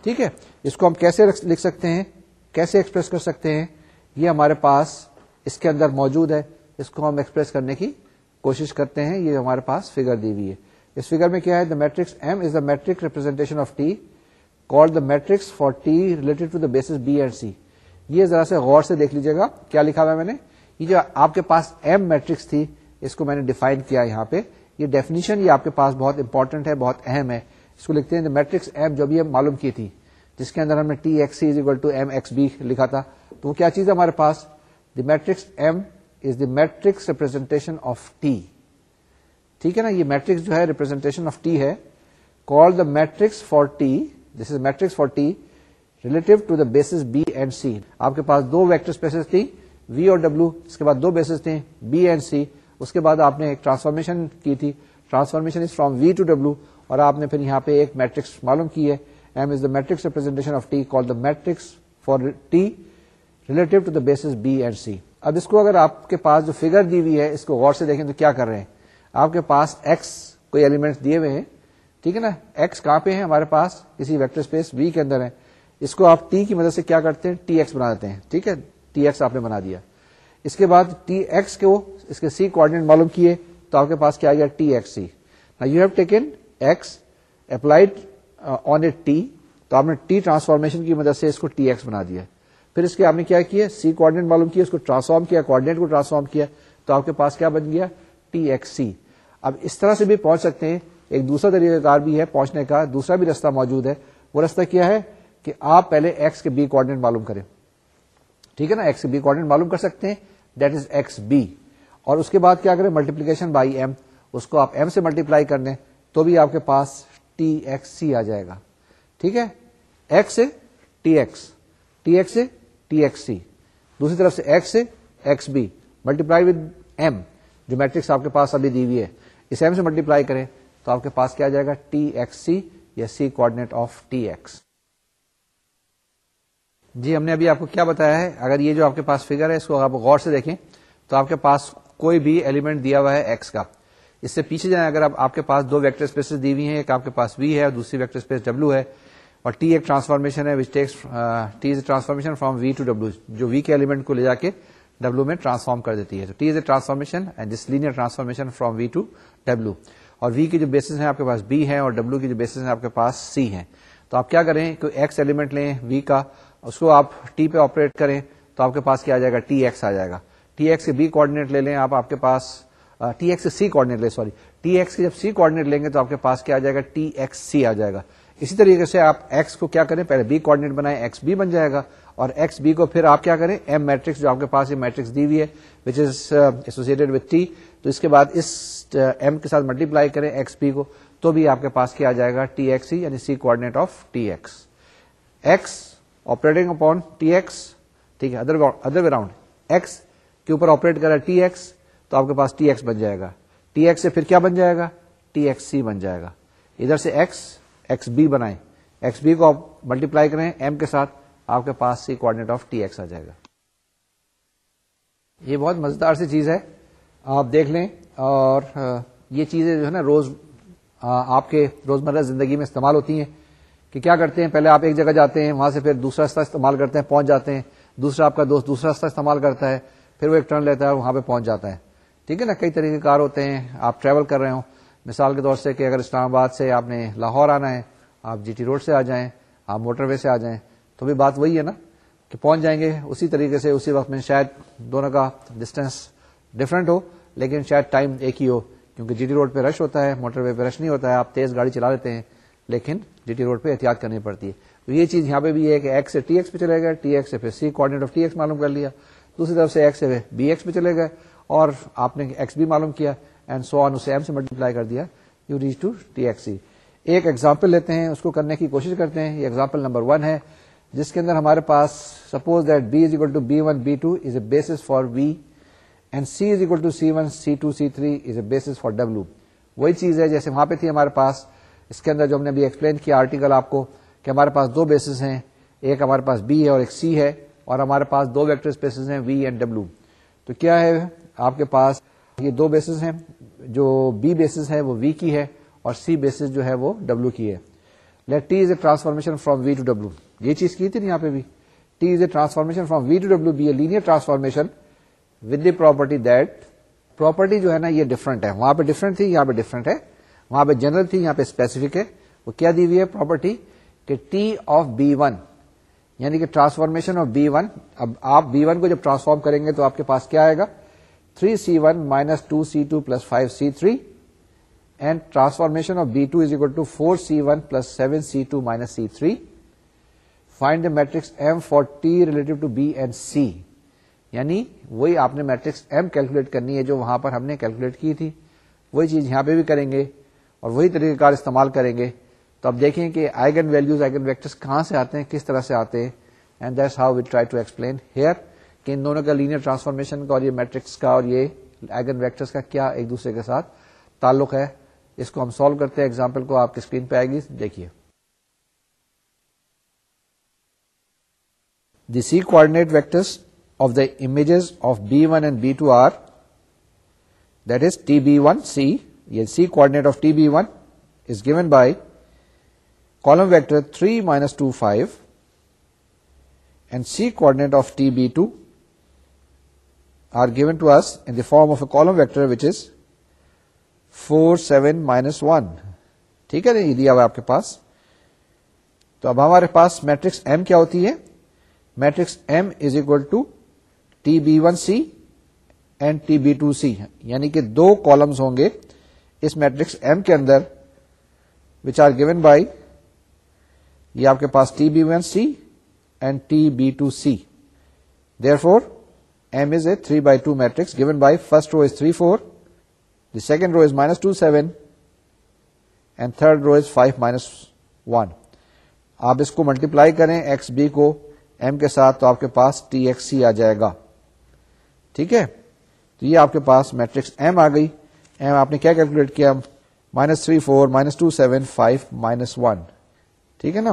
ٹھیک ہے؟ اس کو ہم کیسے لکھ سکتے ہیں؟ کیسے ایکسپریس کر سکتے ہیں؟ یہ ہمارے پاس اس کے اندر موجود ہے. اس کو ہم ایکسپریس کرنے کی کوشش کرتے ہیں. یہ ہمارے پاس فگر دی ہوئی ہے. اس فگر میں کیا ہے؟ The matrix M is the matrix representation of T call the matrix for T related to the base B and C یہ ذرا سے غور سے دیکھ لیجیے گا، کیا لکھا ہوا ہے میں نے؟ یہ جو آپ کے پاس ایم میٹرکس تھی، اس کو میں نے ڈیفائن کیا یہاں پہ۔ یہ ڈیفینیشن یہ آپ کے پاس بہت امپورٹنٹ ہے، بہت اہم ہے۔ اس کو لکھتے ہیں میٹرکس ایم جو بھی معلوم کی تھی، جس کے اندر ہم نے T x C equal to M x B لکھا تھا۔ تو وہ کیا چیز ہے ہمارے پاس؟ The matrix M is the matrix representation of T ٹھیک ہے نا؟ یہ میٹرکس جو ہے ریپرزینٹیشن آف ٹی ہے۔ Call the matrix for T this is matrix for T relative to the base B and C آپ کے پاس دو ویکٹر اسپیسیز تھی وی اور ڈبلو اس کے بعد دو بیسز تھے بی اینڈ سی اس کے بعد آپ نے ایک ٹرانسفارمیشن کی تھی۔ Transformation is from V to W اور آپ نے پھر یہاں پہ ایک میٹرکس معلوم کی ہے۔ M is the matrix representation of T call the matrix for T relative to the base B and C اب اس کو اگر آپ کے پاس جو فگر دی ہوئی ہے، اس کو غور سے دیکھیں تو کیا کر رہے ہیں؟ آپ کے پاس ایکس کوئی ایلیمنٹ دیے ہوئے ہیں۔ ٹھیک ہے نا؟ ایکس کہاں پہ ہے ہمارے پاس؟ کسی ویکٹر اسپیس وی کے اندر ہے۔ اس کو آپ ٹی کی مدد سے کیا کرتے ہیں؟ ٹی ایکس بنا دیتے ہیں۔ ٹھیک ہے؟ ٹی ایکس آپ نے بنا دیا۔ اس کے بعد ٹی ایکس کو اس کے سی کوآڈینیٹ معلوم کیے تو آپ کے پاس کیا گیا T x C you have taken x applied on a T تو آپ نے ٹی ٹرانسفارمیشن کی مدد سے اس کو ٹی ایکس بنا دیا۔ پھر اس کے آپ نے کیا کیا؟ سی کوآڈینیٹ معلوم کیا، اس کو ٹرانسفارم کیا کوآڈینیٹ کو ٹرانسفارم کیا، تو آپ کے پاس کیا بن گیا؟ ٹی ایکس سی اب اس طرح سے بھی پہنچ سکتے ہیں۔ ایک دوسرا طریقہ کار بھی ہے پہنچنے کا، دوسرا بھی رستہ موجود ہے۔ وہ رستہ کیا ہے کہ آپ پہلے ایکس کے بی کوآڈینیٹ معلوم کریں۔ ٹھیک ہے نا؟ ایکس کے بی کوآڈینیٹ معلوم کر سکتے ہیں دیٹ از ایکس بی اور اس کے بعد کیا کریں؟ ملٹیپلیکیشن بائی ایم اس کو آپ ایم سے ملٹیپلائی کر دیں تو بھی آپ کے پاس ٹی ایکس سی آ جائے گا۔ ٹھیک ہے؟ ایکس سے ٹی ایکس ٹی ایکس سے ٹی ایکس سی دوسری طرف سے ایکس سے x B multiply with M جو میٹرکس آپ کے پاس ابھی دی ہوئی ہے، اس ایم سے ملٹیپلائی کریں۔ تو آپ کے پاس کیا جائے گا؟ ٹی ایکس سی یا C coordinate of T x. جی ہم نے ابھی آپ کو کیا بتایا ہے؟ اگر یہ جو آپ کے پاس فگر ہے، اس کو آپ غور سے دیکھیں تو آپ کے پاس کوئی بھی ایلیمنٹ دیا ہوا ہے ایکس کا۔ اس سے پیچھے جائیں، اگر آپ کے پاس دو ویکٹر اسپیس دی ہوئی ہیں، ایک آپ کے پاس وی ہے اور دوسری ویکٹر اسپیس ڈبلو ہے، اور ٹی ایک ٹرانسفارمیشن ہے which takes T is transformation from V to W جو وی کے ایلیمنٹ کو لے جا کے ڈبلو میں ٹرانسفارم کر دیتی ہے۔ تو T is a transformation and this linear transformation from V to W اور وی کی جو بیسز ہیں آپ کے پاس بی ہے اور ڈبلو کی جو بیسز ہیں آپ کے پاس سی ہیں۔ تو آپ کیا کریں کہ ایکس ایلیمنٹ لیں وی کا، اس کو آپ ٹی پہ آپریٹ کریں تو آپ کے پاس کیا آ جائے گا؟ ٹی ایکس آ جائے گا۔ ٹی ایکس کے بی کوآڈینیٹ لے لیں آپ آپ کے پاس ٹی ایکس سی کوآڈینیٹ لیں سوری ٹی ایکس کی جب سی کوآڈینیٹ لیں گے تو آپ کے پاس کیا آ جائے گا؟ ٹی ایکس سی آ جائے گا۔ اسی طریقے سے آپ ایکس کو کیا کریں؟ پہلے بی کوآڈینیٹ بنائیں ایکس بی بن جائے گا اور ایکس بی کو پھر آپ کیا کریں؟ ایم میٹرکس جو آپ کے پاس یہ میٹرکس دی ہوئی ہے which is associated with T تو اس کے بعد اس ایم کے ساتھ ملٹی پلائی کریں ایکس بی کو، تو بھی آپ کے پاس کیا جائے گا؟ ٹی ایکس سی یعنی C coordinate of T x x operating upon T x ٹھیک ہے ادر وے راؤنڈ ایکس کے اوپر آپریٹ کرا ٹی ایکس تو آپ کے پاس ٹی ایکس بن جائے گا۔ ٹی ایکس سے پھر کیا بن جائے گا؟ ٹی ایکس سی بن جائے گا۔ ادھر سے ایکس ایکس بی بنائیں۔ ایکس بی کو آپ ملٹی پلائی کریں ایم کے ساتھ، آپ کے پاس C coordinate of T x آ جائے گا۔ یہ بہت مزیدار سی چیز ہے۔ آپ دیکھ لیں۔ اور یہ چیزیں جو ہے نا روز آپ کے روزمرہ زندگی میں استعمال ہوتی ہیں کہ کیا کرتے ہیں؟ پہلے آپ ایک جگہ جاتے ہیں، وہاں سے پھر دوسرا رستہ استعمال کرتے ہیں، پہنچ جاتے ہیں۔ دوسرا آپ کا دوست دوسرا رستہ استعمال کرتا ہے، پھر وہ ایک ٹرن لیتا ہے وہاں پہ پہنچ جاتا ہے۔ ٹھیک ہے نا؟ کئی طریقے کار ہوتے ہیں، آپ ٹریول کر رہے ہوں۔ مثال کے طور سے کہ اگر اسلام آباد سے آپ نے لاہور آنا ہے، آپ جی ٹی روڈ سے آ جائیں، آپ موٹر وے سے آ جائیں، تو بھی بات وہی ہے نا کہ پہنچ جائیں گے اسی طریقے سے، اسی وقت میں شاید دونوں کا ڈسٹینس ڈفرینٹ ہو۔ لیکن شاید ٹائم ایک ہی ہو، کیونکہ جی ٹی روڈ پہ رش ہوتا ہے، موٹر وے پہ رش نہیں ہوتا ہے، آپ تیز گاڑی چلا لیتے ہیں، لیکن جی ٹی روڈ پہ احتیاط کرنی پڑتی ہے۔ تو یہ چیز یہاں پہ بھی ہے کہ ایکس سے ٹی ایکس پہ چلے گا ٹی ایکس سے پھر C coordinate of T x معلوم کر لیا۔ دوسری طرف سے ایکس سے بی ایکس پہ چلے گئے، اور آپ نے ایکس بھی معلوم کیا اینڈ سو آن اسے ایم سے ملٹیپلائی کر دیا۔ You reach to T x C ایک ایگزامپل لیتے ہیں، اس کو کرنے کی کوشش کرتے ہیں۔ یہ ایگزامپل نمبر ون ہے، جس کے اندر ہمارے پاس suppose that B is equal to b one b two is a base for V and C is equal to c one c two c three is a base for W وہی چیز ہے جیسے وہاں پہ تھی ہمارے پاس اس کے اندر جو ہم نے بھی ایکسپلین کیا آرٹیکل آپ کو کہ ہمارے پاس دو بیسز ہیں ایک ہمارے پاس بی ہے اور ایک سی ہے اور ہمارے پاس دو ویکٹر اسپیسیز ہیں وی اینڈ ڈبلو تو کیا ہے آپ کے پاس یہ دو بیسز ہیں جو بی بیسز ہے وہ وی کی ہے اور سی بیسز جو ہے وہ ڈبلو کی ہے let T is a transformation from V to W یہ چیز کی تھی نا یہاں پہ بھی T is a transformation from V to W be a linear transformation with the property that property جو ہے نا یہ ڈفرنٹ ہے۔ وہاں پہ ڈفرنٹ تھی، یہاں پہ ڈفرنٹ ہے۔ وہاں پہ جنرل تھی، یہاں پہ اسپیسیفک ہے۔ وہ کیا دی ہوئی ہے؟ پراپرٹی کہ ٹی آف بی ون یعنی کہ ٹرانسفارمیشن آف بی ون اب آپ بی ون کو جب ٹرانسفارم کریں گے تو آپ کے پاس کیا آئے گا؟ Three c one minus two c two plus five c three and transformation of b two is equal to four c one plus seven c two minus c three find the matrix M for T relative to B and C یعنی وہی آپ نے میٹرکس ایم کیلکولیٹ کرنی ہے جو وہاں پر ہم نے کیلکولیٹ کی تھی، وہی چیز یہاں پہ بھی کریں گے اور وہی طریقہ کار استعمال کریں گے۔ تو اب دیکھیں کہ آئگن ویلوز آئگن ویکٹرس کہاں سے آتے ہیں، کس طرح سے آتے ہیں؟ And that's how we try to explain here کہ ان دونوں کا لینئر ٹرانسفارمیشن کا اور یہ میٹرکس کا اور یہ آئگن ویکٹرس کا کیا ایک دوسرے کے ساتھ تعلق ہے۔ اس کو ہم سالو کرتے ہیں۔ ایگزامپل کو آپ کی اسکرین پہ آئے گی۔ دیکھیے۔ The C coordinate vectors of the images of B one and B two are that is T B one C یہ C coordinate of T B one is given by column vector three minus two five and C coordinate of T B two are given to us in the form of a column vector which is four seven minus one ٹھیک ہے نا یہ دیا ہوا آپ کے پاس۔ تو اب ہمارے پاس میٹرکس ایم کیا ہوتی ہے؟ Matrix M is equal to T B one C and T B two C یعنی کہ دو کالمس ہوں گے اس میٹرکس ایم کے اندر وچ آر گیون بائی یہ آپ کے پاس T B one C and T B two C. Therefore M is a three by two matrix given by first row is three four the second row is minus two seven and third row is five minus one آپ اس کو ملٹیپلائی کریں ایکس بی کو ایم کے ساتھ تو آپ کے پاس ٹی ایکس سی آ جائے گا۔ ٹھیک ہے؟ تو یہ آپ کے پاس میٹرکس ایم آ گئی۔ ایم آپ نے کیا کیلکولیٹ کیا؟ Minus three four, minus two seven, five, minus one. ٹھیک ہے نا؟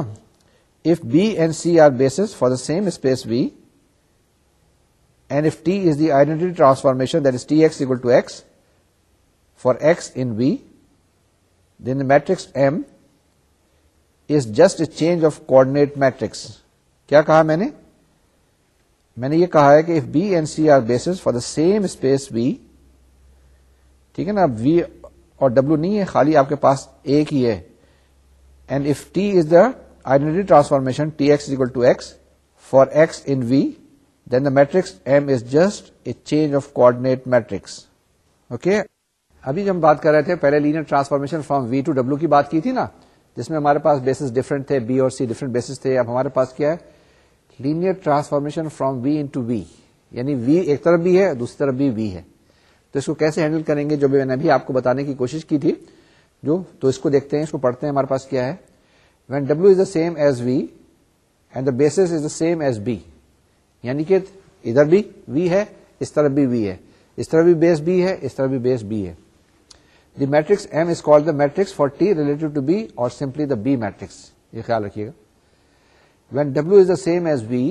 If B and C are bases for the same space V and if T is the identity transformation that is T X equal to X for X in V then matrix M is just a change of coordinate matrix کیا کہا میں نے؟ میں نے یہ کہا ہے کہ if B and C are bases for the same space V ٹھیک ہے نا؟ وی اور ڈبلو نہیں ہے، خالی آپ کے پاس ایک ہی ہے۔ And if T is the identity transformation T X equal to X for X in V then the matrix M is just a change of coordinate matrix okay ابھی جو ہم بات کر رہے تھے، پہلے linear transformation from V to W کی بات کی تھی نا، جس میں ہمارے پاس بیسس ڈفرنٹ تھے بی اور سی ڈفرنٹ بیسس تھے، اب ہمارے پاس کیا ہے؟ Linear transformation from V into V یعنی وی ایک طرف بھی ہے، دوسری طرف بھی وی ہے. تو اس کو کیسے ہینڈل کریں گے جو میں نے ابھی آپ کو بتانے کی کوشش کی تھی؟ جو تو اس کو دیکھتے ہیں، اس کو پڑھتے ہیں ہمارے پاس کیا ہے؟ When W is the same as V and the base is the same as B یعنی کہ ادھر بھی وی ہے، اس طرف بھی وی ہے. اس طرح بھی بیس بی ہے، اس طرح بھی بیس بی ہے. The matrix M is call the matrix for T related to B or simply the B matrix یہ خیال رکھیے گا. When W is the same as B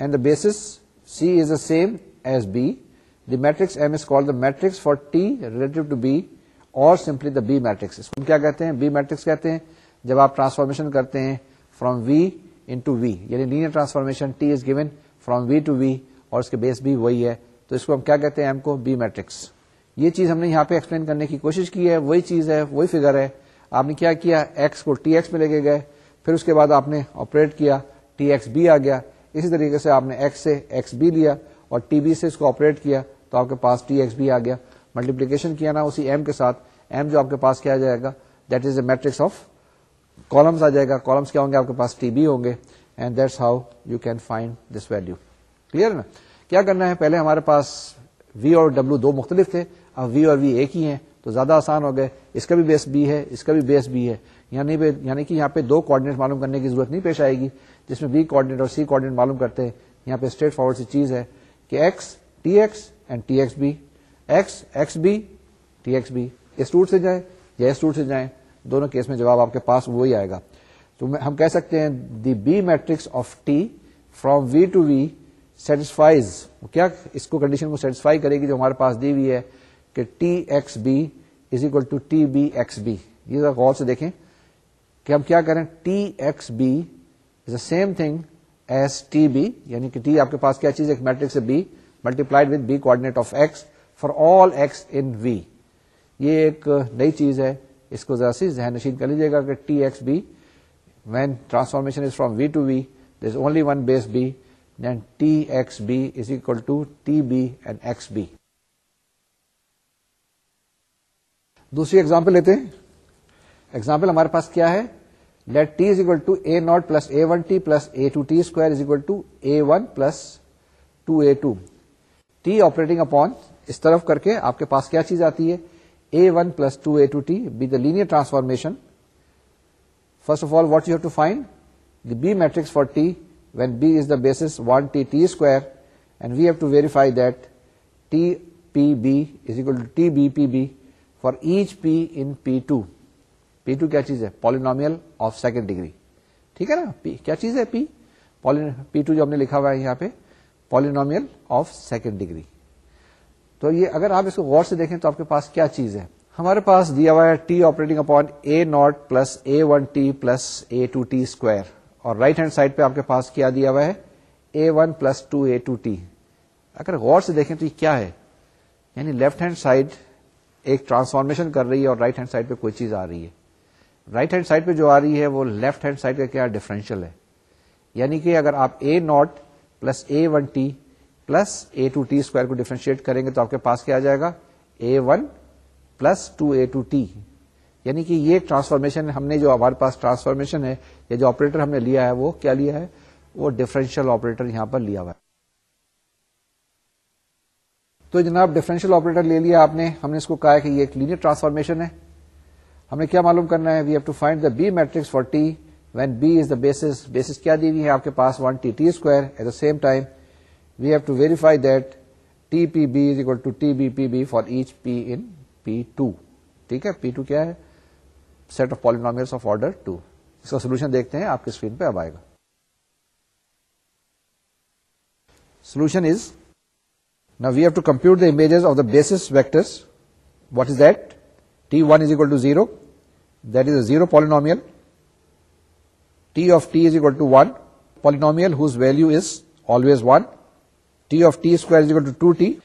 and the basis C is the same as B the matrix M is call the matrix for T relative to B or simply the B matrix اس کو کیا کہتے ہیں بی میٹرکس کہتے ہیں جب آپ ٹرانسفارمیشن کرتے ہیں فرام وی انٹو وی یعنی linear transformation T is given from V to V اور اس کے بیس بھی وہی ہے تو اس کو ہم کیا کہتے ہیں ایم کو بی میٹرکس یہ چیز ہم نے یہاں پہ ایکسپلین کرنے کی کوشش کی ہے وہی چیز ہے وہی فگر ہے آپ نے کیا کیا ایکس کو ٹی ایکس میں لے کے گئے پھر اس کے بعد آپ نے آپریٹ کیا ٹی ایکس بی آ گیا۔ اسی طریقے سے آپ نے ایکس سے ایکس بی لیا اور ٹی بی سے اس کو آپریٹ کیا تو آپ کے پاس ٹی ایکس بی آ گیا۔ ملٹیپلیکیشن کیا نا اسی ایم کے ساتھ۔ ایم جو آپ کے پاس کیا جائے گا that is a matrix of columns آ جائے گا۔ کالمس کیا ہوں گے؟ آپ کے پاس ٹی بی ہوں گے۔ And that's how you can find this value clear نا؟ کیا کرنا ہے؟ پہلے ہمارے پاس وی اور ڈبلو دو مختلف تھے۔ اب وی اور وی ایک ہی ہیں تو زیادہ آسان ہو گئے۔ اس کا بھی بیس بی ہے، اس کا بھی بیس بی ہے۔ یعنی یعنی کہ یہاں پہ دو کوآڈینیٹ معلوم کرنے کی ضرورت نہیں پیش آئے گی، جس میں بی کوآڈینیٹ اور سی کوآڈینیٹ معلوم کرتے ہیں۔ یہاں پہ اسٹریٹ فارورڈ سی چیز ہے کہ X T X and T X B X X B T X B us route سے جائیں یا اس روٹ سے جائیں، دونوں کیس میں جواب آپ کے پاس وہی آئے گا۔ تو ہم کہہ سکتے ہیں the B matrix of T from V to V satisfies کیا اس کو کنڈیشن کو سیٹسفائی کرے گی جو ہمارے پاس دی ہوئی ہے کہ T X B is equal to T B X B یہ غور سے دیکھیں۔ کہ ہم کیا کریں؟ T X B is a same thing as T B یعنی کہ ٹی آپ کے پاس کیا چیز ایک میٹرک سے B multiplied with B coordinate of X for all X in V یہ ایک نئی چیز ہے۔ اس کو ذرا سی ذہن نشین کر لیجیے گا کہ T X B when transformation is from V to V there is only one base B then T X B is equal to T B and X B دوسری ایگزامپل لیتے ہیں۔ ایگزامپل ہمارے پاس کیا ہے؟ Let T is equal to A naught plus A one T plus A two T square is equal to A one plus two A two T operating upon اس طرف کر کے آپ کے پاس کیا چیز آتی ہے A one plus two A two T B the linear transformation first of all what you have to find B matrix for T when B is the base one T T square and we have to verify that T P B is equal to T B P B for H P in P two P two کیا چیز ہے؟ پالینومیل آف سیکنڈ ڈگری ٹھیک ہے نا؟ پی کیا چیز ہے پی پی ٹو جو ہم نے لکھا ہوا ہے یہاں پہ پالینومیل آف سیکنڈ ڈگری تو یہ اگر آپ اس کو غور سے دیکھیں تو آپ کے پاس کیا چیز ہے؟ ہمارے پاس دیا ہوا ہے T operating upon A naught plus A one T plus A two T square اور رائٹ ہینڈ سائڈ پہ آپ کے پاس کیا دیا ہوا ہے؟ A one plus two A two T اگر غور سے دیکھیں تو یہ کیا ہے؟ یعنی لیفٹ ہینڈ سائڈ ایک ٹرانسفارمیشن کر رہی ہے اور رائٹ ہینڈ سائڈ پہ کوئی چیز آ رہی ہے۔ رائٹ ہینڈ سائڈ پہ جو آ رہی ہے وہ لیفٹ ہینڈ سائڈ کا کیا ڈفرینشیل ہے؟ یعنی کہ اگر آپ A naught plus A one T plus A two T square کو ڈیفرینشیٹ کریں گے تو آپ کے پاس کیا آ جائے گا؟ A one plus two A two T یعنی کہ یہ ٹرانسفارمیشن ہم نے جو ہمارے پاس ٹرانسفارمیشن ہے یا جو آپریٹر ہم نے لیا ہے، وہ کیا لیا ہے؟ وہ ڈفرینشیل آپریٹر یہاں پر لیا ہوا ہے۔ تو جناب ڈفرینشیل آپریٹر لے لیا آپ نے، ہم نے اس کو کہا کہ یہ ایک لینئر ٹرانسفارمیشن ہے۔ ہم نے کیا معلوم کرنا ہے؟ We have to find the B matrix for T when B is the basis basis کیا دی ہوئی ہے آپ کے پاس؟ One T T square at the same time we have to verify that T P B is equal to T B P B for H P in P two ٹھیک ہے؟ پی ٹو کیا ہے؟ Set of polynomial of order two اس کا سولوشن دیکھتے ہیں، آپ کی اسکرین پہ اب آئے گا۔ Solution is Now we have to compute the images of the basis vectors. What is that? T1 is equal to 0. That is a 0 polynomial. T of t is equal to 1. Polynomial whose value is always 1. T of t square is equal to 2t.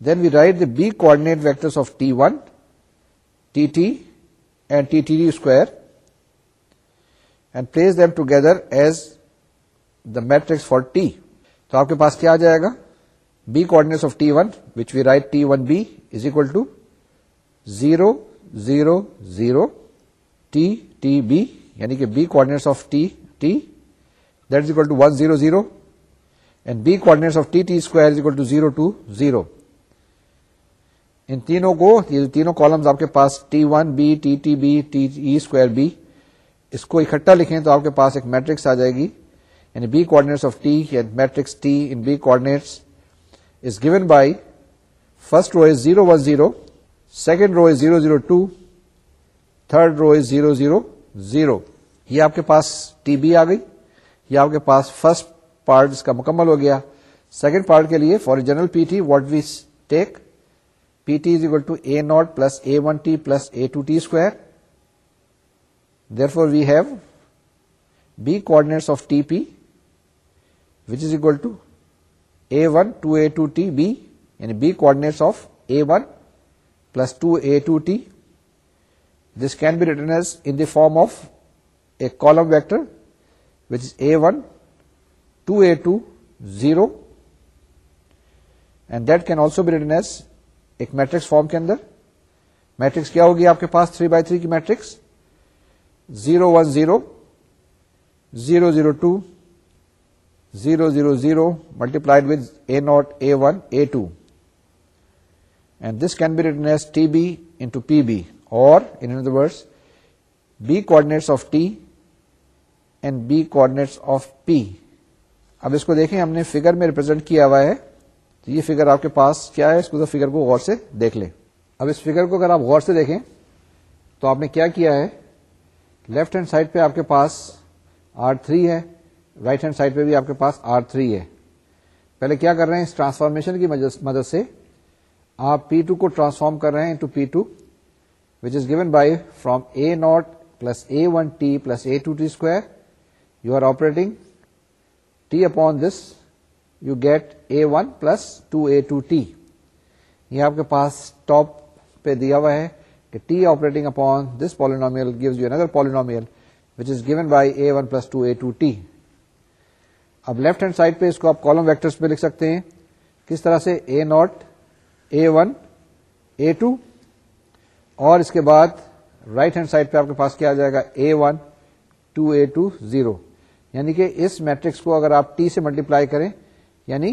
Then we write the b coordinate vectors of t1, tt and tt square and place them together as the matrix for t. تو آپ کے پاس کیا آ جائے گا b coordinates of t1, which we write t1b is equal to zero zero zero T T B یعنی کہ B coordinates of T T that is equal to one zero zero and B coordinates of T T square is equal to zero two zero ان تینوں کو، یہ تینوں کالمز آپ کے پاس T one B, T T B, T E square B اس کو اکٹھا لکھیں تو آپ کے پاس ایک میٹرکس آ جائے گی. یعنی B coordinates of T matrix T in B coordinates is given by first row is zero one zero second row is zero zero two third row is zero zero zero. یہ آپ کے پاس ٹی بی آ گئی، یہ آپ کے پاس فرسٹ پارٹ اس کا مکمل ہو گیا۔ سیکنڈ پارٹ کے لیے for general P T what we take P T is equal to A naught plus A one T plus A two T square therefore we have B coordinates of T P which is equal to A one two A two T B یعنی B coordinates of A one plus two A two T this can be written as in the form of a column vector which is A one two A two zero and that can also be written as ایک میٹرکس فارم کے اندر میٹرکس کیا ہوگی آپ کے پاس تھری بائی تھری کی matrix zero one zero zero zero two zero zero zero multiplied with A naught A one A two and this can be written as T B into P B or in other words B coordinates of T and B coordinates of P اب اس کو دیکھیں، ہم نے فگر میں ریپرزینٹ کیا ہوا ہے۔ تو یہ فگر آپ کے پاس کیا ہے؟ اس کو فگر کو غور سے دیکھ لیں۔ اب اس فگر کو اگر آپ غور سے دیکھیں، تو آپ نے کیا کیا ہے؟ لیفٹ ہینڈ سائڈ پہ آپ کے پاس آر تھری ہے رائٹ ہینڈ سائڈ پہ بھی آپ کے پاس آر تھری ہے۔ پہلے کیا کر رہے ہیں؟ اس ٹرانسفارمیشن کی مدد سے، آپ پی ٹو کو ٹرانسفارم کر رہے ہیں into P two which is given by from A naught plus A one T plus A two T square you are operating T upon this you get A one plus two A two T یہ آپ کے پاس ٹاپ پہ دیا ہوا ہے کہ T operating upon this polynomial gives you another polynomial which is given by A one plus two A two T اب لیفٹ ہینڈ سائڈ پہ اس کو آپ کالم ویکٹرس پہ لکھ سکتے ہیں کس طرح سے A naught A one A two اور اس کے بعد رائٹ ہینڈ سائڈ پہ آپ کے پاس کیا آ جائے گا؟ A one two A two zero یعنی کہ اس میٹرکس کو اگر آپ ٹی سے ملٹیپلائی کریں یعنی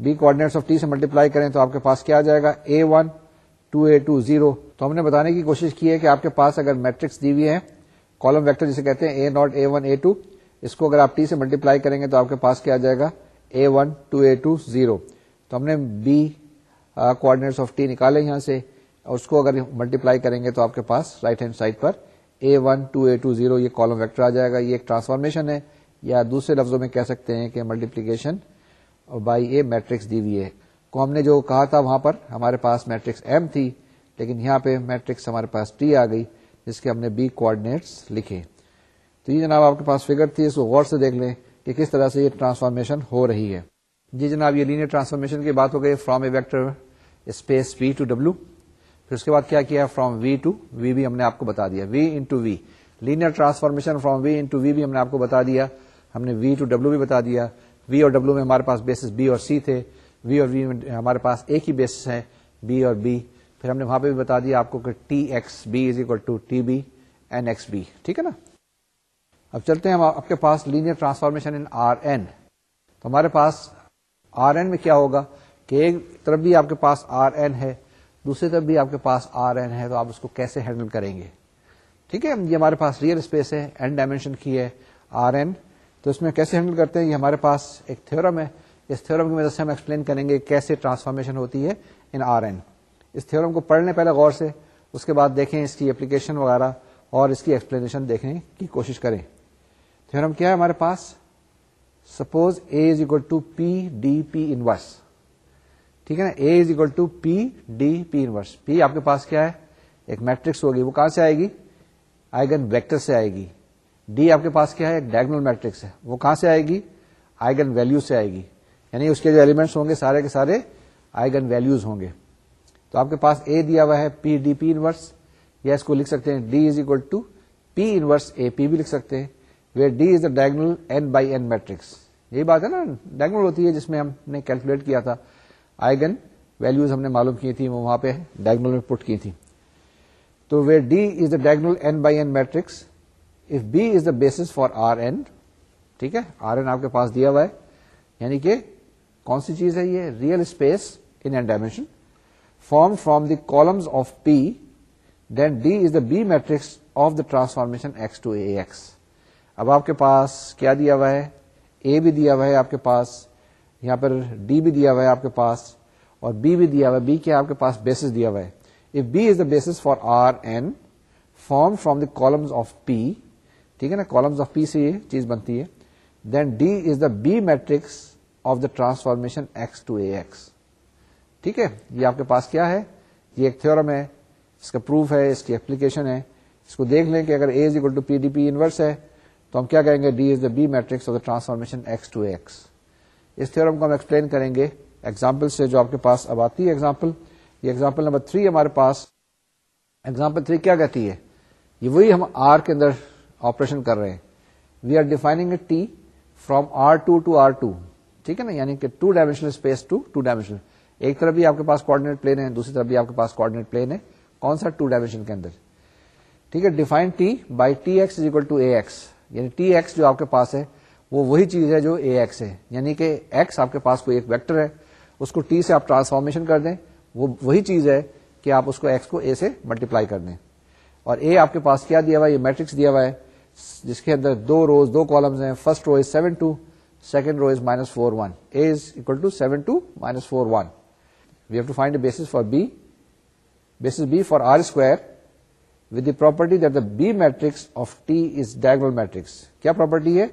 بی کوآڈینیٹس آف ٹی سے ملٹیپلائی کریں تو آپ کے پاس کیا آ جائے گا؟ A one two A two zero تو ہم نے بتانے کی کوشش کی ہے کہ آپ کے پاس اگر میٹرکس دی ہوئی ہے کالم ویکٹر جسے کہتے ہیں A naught A one A two اس کو اگر آپ ٹی سے ملٹیپلائی کریں گے تو آپ کے پاس کیا آ جائے گا؟ A one two A two zero تو ہم نے بی کوآڈینیٹس آف ٹی نکالے یہاں سے۔ اور اس کو اگر ملٹیپلائی کریں گے تو آپ کے پاس right hand side per A one two A two zero یہ کالم ویکٹر آ جائے گا. یہ ایک ٹرانسفارمیشن ہے. یا دوسرے لفظوں میں کہہ سکتے ہیں کہ ملٹیپلیکیشن بائی اے میٹرکس دی ہوئی ہے کو ہم نے جو کہا تھا وہاں پر، ہمارے پاس میٹرکس ایم تھی، لیکن یہاں پہ میٹرکس ہمارے پاس ٹی آ گئی، جس کے ہم نے بی کوآڈینیٹس لکھے. تو یہ جناب آپ کے پاس فگر تھی، اس کو غور سے دیکھ لیں کہ کس طرح سے یہ ٹرانسفارمیشن ہو رہی ہے. جی جناب، یہ لینئر ٹرانسفارمیشن کی بات ہو گئی. From a vector space V to W پھر اس کے بعد کیا کیا فرام وی ٹو وی بھی ہم نے آپ کو بتا دیا۔ V into V linear transformation from V into V بھی ہم نے آپ کو بتا دیا۔ ہم نے وی ٹو ڈبلو بھی بتا دیا۔ وی اور ڈبلو میں ہمارے پاس بیسس بی اور سی تھے۔ وی اور وی میں ہمارے پاس ایک ہی بیسس ہے بی اور بی پھر ہم نے وہاں پہ بھی بتا دیا آپ کو کہ T X B is equal to T B N X B ٹھیک ہے نا؟ اب چلتے ہیں آپ کے پاس linear transformation in R N تو ہمارے پاس آر این میں کیا ہوگا؟ کہ ایک طرف بھی آپ کے پاس آر این ہے دوسری طرف بھی آپ کے پاس آر این ہے تو آپ اس کو کیسے ہینڈل کریں گے؟ ٹھیک ہے، یہ ہمارے پاس ریئل اسپیس ہے این ڈائمینشن کی ہے آر این تو اس میں کیسے ہینڈل کرتے ہیں؟ یہ ہمارے پاس ایک تھورم ہے۔ اس تھورم کی وجہ سے ہم ایکسپلین کریں گے کیسے ٹرانسفارمیشن ہوتی ہے ان آر این اس تھورم کو پڑھنے پہلے غور سے، اس کے بعد دیکھیں اس کی اپلیکیشن وغیرہ اور اس کی ایکسپلینیشن دیکھنے کی کوشش کریں۔ تھورم کیا ہے ہمارے پاس؟ Suppose A is equal to P D P inverse ٹھیک ہے نا؟ A is equal to P D P inverse P آپ کے پاس کیا ہے؟ ایک میٹرکس ہوگی، وہ کہاں سے آئے گی؟ آئیگن ویکٹر سے آئے گی۔ ڈی آپ کے پاس کیا ہے؟ ایک ڈائگنل میٹرکس ہے۔ وہ کہاں سے آئے گی؟ آئیگن ویلو سے آئے گی۔ یعنی اس کے جو ایلیمنٹس ہوں گے، سارے کے سارے آئیگن ویلوز ہوں گے۔ تو آپ کے پاس اے دیا ہوا ہے پی ڈی پی انورس یا اس کو لکھ سکتے ہیں D is equal to P inverse A P بھی لکھ سکتے ہیں۔ Where D is the diagonal N by N matrix یہی بات ہے نا؟ ڈائگنل ہوتی ہے جس میں ہم نے کیلکولیٹ کیا تھا۔ آئیگن ویلوز ہم نے معلوم کی تھی وہ وہاں پہ ڈائگنل میں پٹ کی تھی تو where D is the diagonal N by N matrix if B is the base for R N ٹھیک ہے؟ آر این آپ کے پاس دیا ہوا ہے۔ یعنی کہ کون سی چیز ہے یہ؟ Real space in N dimension form from the columns of P then D is the B matrix of the transformation X to A X اب آپ کے پاس کیا دیا ہوا ہے؟ اے بھی دیا ہوا ہے آپ کے پاس۔ یہاں پر ڈی بھی دیا ہوا ہے آپ کے پاس اور بی بھی دیا ہوا ہے. بی کیا آپ کے پاس بیسس دیا ہوا ہے. If B is the base for R N form from the columns of P ٹھیک ہے نا؟ کالمز آف پی سے یہ چیز بنتی ہے. Then D is the B matrix of the transformation X to A X ٹھیک ہے؟ یہ آپ کے پاس کیا ہے؟ یہ ایک تھورم ہے. اس کا پروف ہے. اس کی اپلیکیشن ہے. اس کو دیکھ لیں کہ اگر A is equal to P D P inverse ہے، تو ہم کیا کہیں گے؟ D is the B matrix of the transformation X to X us theorem کو ہم ایکسپلین کریں گے ایگزامپل سے جو آپ کے پاس اب آتی ہے ایگزامپل، یہ ایگزامپل نمبر تھری ہمارے پاس۔ ایگزامپل تھری کیا کہتی ہے؟ یہ وہی ہم آر کے اندر آپریشن کر رہے ہیں۔ We are defining a T from R two to R two ٹھیک ہے نا؟ یعنی کہ two dimensional space to two dimensional ایک طرف بھی آپ کے پاس کوآڈینیٹ پلین ہے، دوسری طرف بھی آپ کے پاس کوآڈینیٹ پلین ہے۔ کون سا ٹو ڈائمینشن کے اندر؟ ٹھیک ہے define T by T X is equal to A X یعنی ٹی ایکس جو آپ کے پاس ہے وہ وہی چیز ہے جو اے ایکس ہے۔ یعنی کہ ایکس آپ کے پاس کوئی ایک ویکٹر ہے، اس کو ٹی سے آپ ٹرانسفارمیشن کر دیں، وہ وہی چیز ہے کہ آپ اس کو ایکس کو اے سے ملٹیپلائی کر دیں۔ اور اے آپ کے پاس کیا دیا ہوا ہے؟ یہ میٹرکس دیا ہوا ہے، جس کے اندر دو روز دو کالمز ہیں۔ First row is seven two, second row is minus four one. A is equal to seven two minus four one. We have to find base for B. Base B for R square with the property that the B matrix of T is diagonal matrix. کیا پراپرٹی ہے؟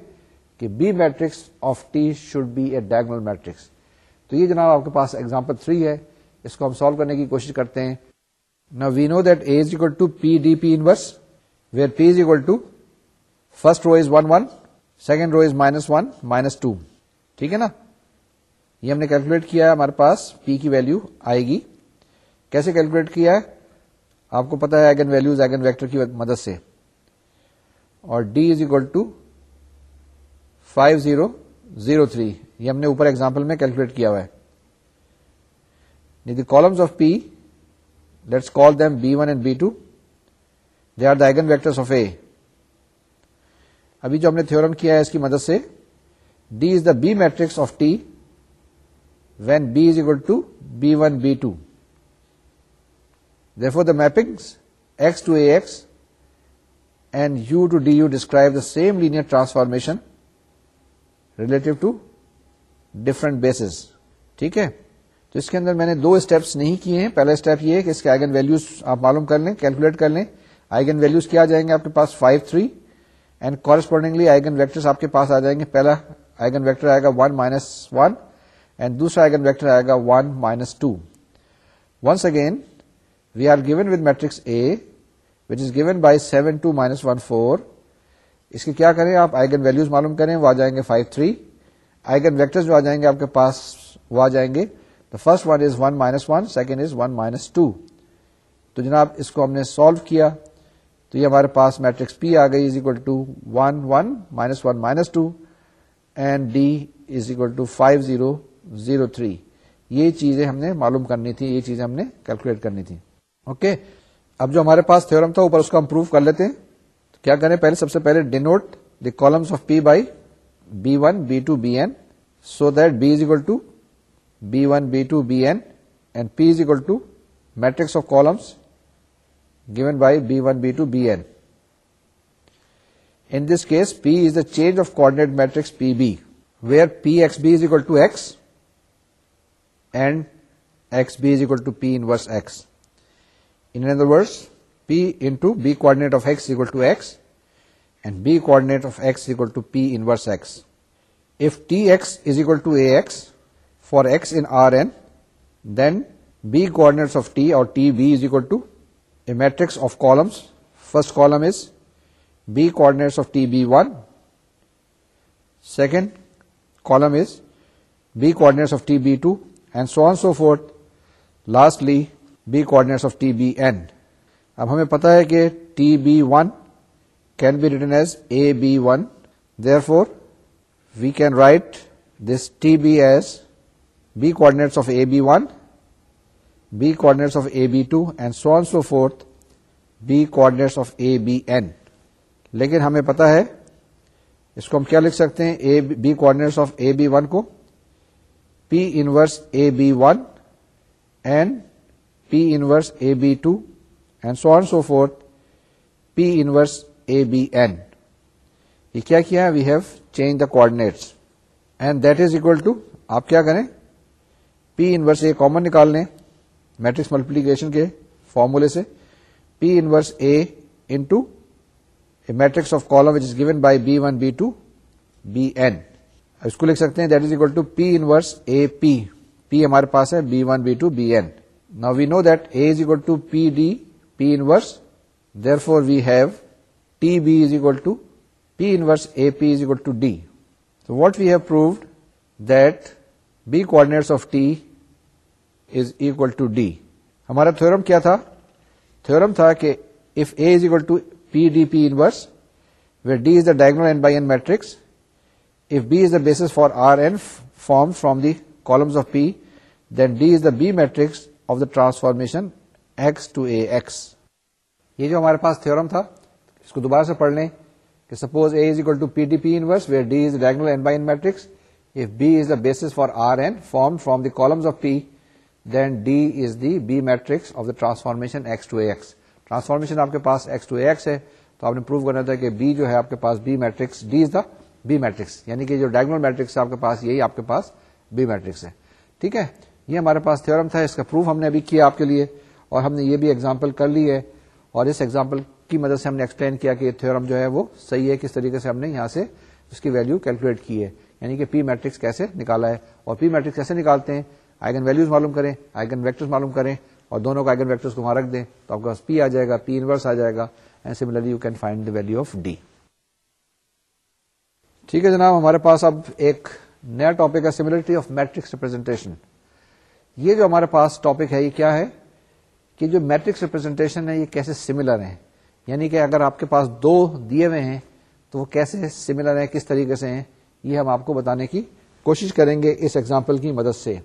کہ B matrix of T should be a diagonal matrix تو یہ جناب آپ کے پاس ایگزامپل تھری ہے، اس کو ہم سالو کرنے کی کوشش کرتے ہیں۔ نا we know that A is equal to P D P inverse where P is equal to first row is one one second row is minus one minus two ٹھیک ہے نا؟ یہ ہم نے کیلکولیٹ کیا ہے ہمارے پاس پی کی ویلو آئے گی۔ کیسے کیلکولیٹ کیا ہے؟ آپ کو پتا ہے ایگن ویلوز ایگن ویکٹر کی مدد سے۔ اور D is equal to five zero zero three, یہ ہم نے اوپر ایگزامپل میں کیلکولیٹ کیا ہوا ہے۔ The columns of P let's call them B one and B two they are the eigen vector of A ابھی جو ہم نے تھورم کیا ہے اس کی مدد سے D is the B matrix of T when B is equal to B one B two the for the mapping X to A X and U to D U describe the same linear transformation relative to different bases ٹھیک ہے؟ تو اس کے اندر میں نے دو اسٹیپس نہیں کیے ہیں. پہلا اسٹیپ یہ ہے کہ اس کے آئگن ویلوز آپ معلوم کر لیں کیلکولیٹ کر لیں. آئگن ویلوز کیا جائیں گے آپ کے پاس؟ Five three and correspondingly eigen vector آپ کے پاس آ جائیں گے. پہلا آئگن ویکٹر آئے گا ون مائنس ون اینڈ دوسرا آئگن ویکٹر آئے گا one minus two once again we are given with matrix A which is given by seven two minus one four اس کے کیا کریں؟ آپ آئگن ویلوز معلوم کریں، وہ آ جائیں گے فائیو تھری آئگن ویکٹر جو آ جائیں گے آپ کے پاس، وہ آ جائیں گے. The first one is one minus one second is one minus two تو جناب، اس کو ہم نے سالو کیا. تو یہ ہمارے پاس میٹرکس پی آ گئی is equal to one one minus one minus two and D is equal to five zero zero three یہ چیزیں ہم نے معلوم کرنی تھی، یہ چیزیں ہم نے کیلکولیٹ کرنی تھی. اوکے اب جو ہمارے پاس تھورم تھا، اوپر اس کو ہم پروف کر لیتے ہیں. کیا کریں پہلے سب سے پہلے denote the columns of P by B one B two B N so that B is equal to B one B two B N and P is equal to matrix of columns given by B1, B2, Bn. In this case, P is the change of coordinate matrix PB, where Pxb is equal to x and xb is equal to P inverse x. In other words, P into B coordinate of X equal to X and B coordinate of X equal to P inverse X if T X is equal to A X for X in R N then B coordinates of T اور T B is equal to a matrix of columns first column is B coordinates of T B one second column is b coordinates of tb2 and so on so forth lastly b coordinates of tbn اب ہمیں پتا ہے کہ T B one can be written as A B one therefore we can write this T B as B coordinates of A B one B coordinates of AB2 and so on and so forth. B coordinates of A B N لیکن ہمیں پتا ہے، اس کو ہم کیا لکھ سکتے ہیں A B coordinates of A B one کو P inverse A B one and P inverse A B two and so on so forth P inverse A B N یہ کیا کیا we have change the coordinates and that is equal to آپ کیا کریں؟ پی انورس اے کامن نکال لیں میٹرکس ملٹیپلیکیشن کے فارمولے سے P inverse A into a matrix of column which is given by B one B two B N اس کو لکھ سکتے ہیں that is equal to P inverse A P P ہمارے پاس ہے B one B two B N نا we know that A is equal to P D P inverse therefore we have T B is equal to P inverse A P is equal to D So what we have proved that B coordinates of T is equal to D. ہمارا تھورم کیا تھا؟ تھورم تھا کہ if A is equal to P D P inverse where D is the diagonal N by N matrix if B is the base for R N form from the columns of P then D is the B matrix of the transformation X to A X یہ جو ہمارے پاس تھورم تھا، اس کو دوبارہ سے پڑھ لیں کہ suppose A is equal to P D P inverse where D is diagonal N by matrix if B is the base for R N form from the columns of P then D is the B matrix of the transformation X to X transformation آپ کے پاس ایکس ٹو ایکس ہے، تو آپ نے پروو کرنا تھا کہ بی جو ہے آپ کے پاس B matrix D is the B matrix یعنی کہ جو ڈائگنل میٹرکس ہے آپ کے پاس، یہی آپ کے پاس بی میٹرکس ہے۔ ٹھیک ہے؟ یہ ہمارے پاس تھورم تھا، اس کا پروف ہم نے ابھی کیا آپ کے لیے۔ اور ہم نے یہ بھی ایگزامپل کر لی ہے اور اس ایگزامپل کی مدد سے ہم نے ایکسپلین کیا کہ تھورم جو ہے وہ صحیح ہے، کس طریقے سے ہم نے یہاں سے اس کی ویلو کیلکولیٹ کی ہے۔ یعنی کہ پی میٹرکس کیسے نکالا ہے اور پی میٹرکس کیسے نکالتے ہیں؟ آئگن ویلوز معلوم کریں آئگن ویکٹر معلوم کریں اور دونوں کا آئگن ویکٹر کو وہاں رکھ دیں تو آپ کے پاس پی آ جائے گا پی انورس آ جائے گا and similarly you can find the value of D ٹھیک ہے جناب، ہمارے پاس اب ایک نیا ٹاپک ہے سملرٹی آف میٹرکس ریپرزینٹیشن یہ جو ہمارے پاس ٹاپک ہے، یہ کیا ہے؟ کہ جو میٹرکس ریپرزینٹیشن ہے یہ کیسے سملر ہیں؟ یعنی کہ اگر آپ کے پاس دو دیے ہوئے ہیں تو وہ کیسے سملر ہیں؟ کس طریقے سے ہیں؟ یہ ہم آپ کو بتانے کی کوشش کریں گے اس ایگزامپل کی مدد سے۔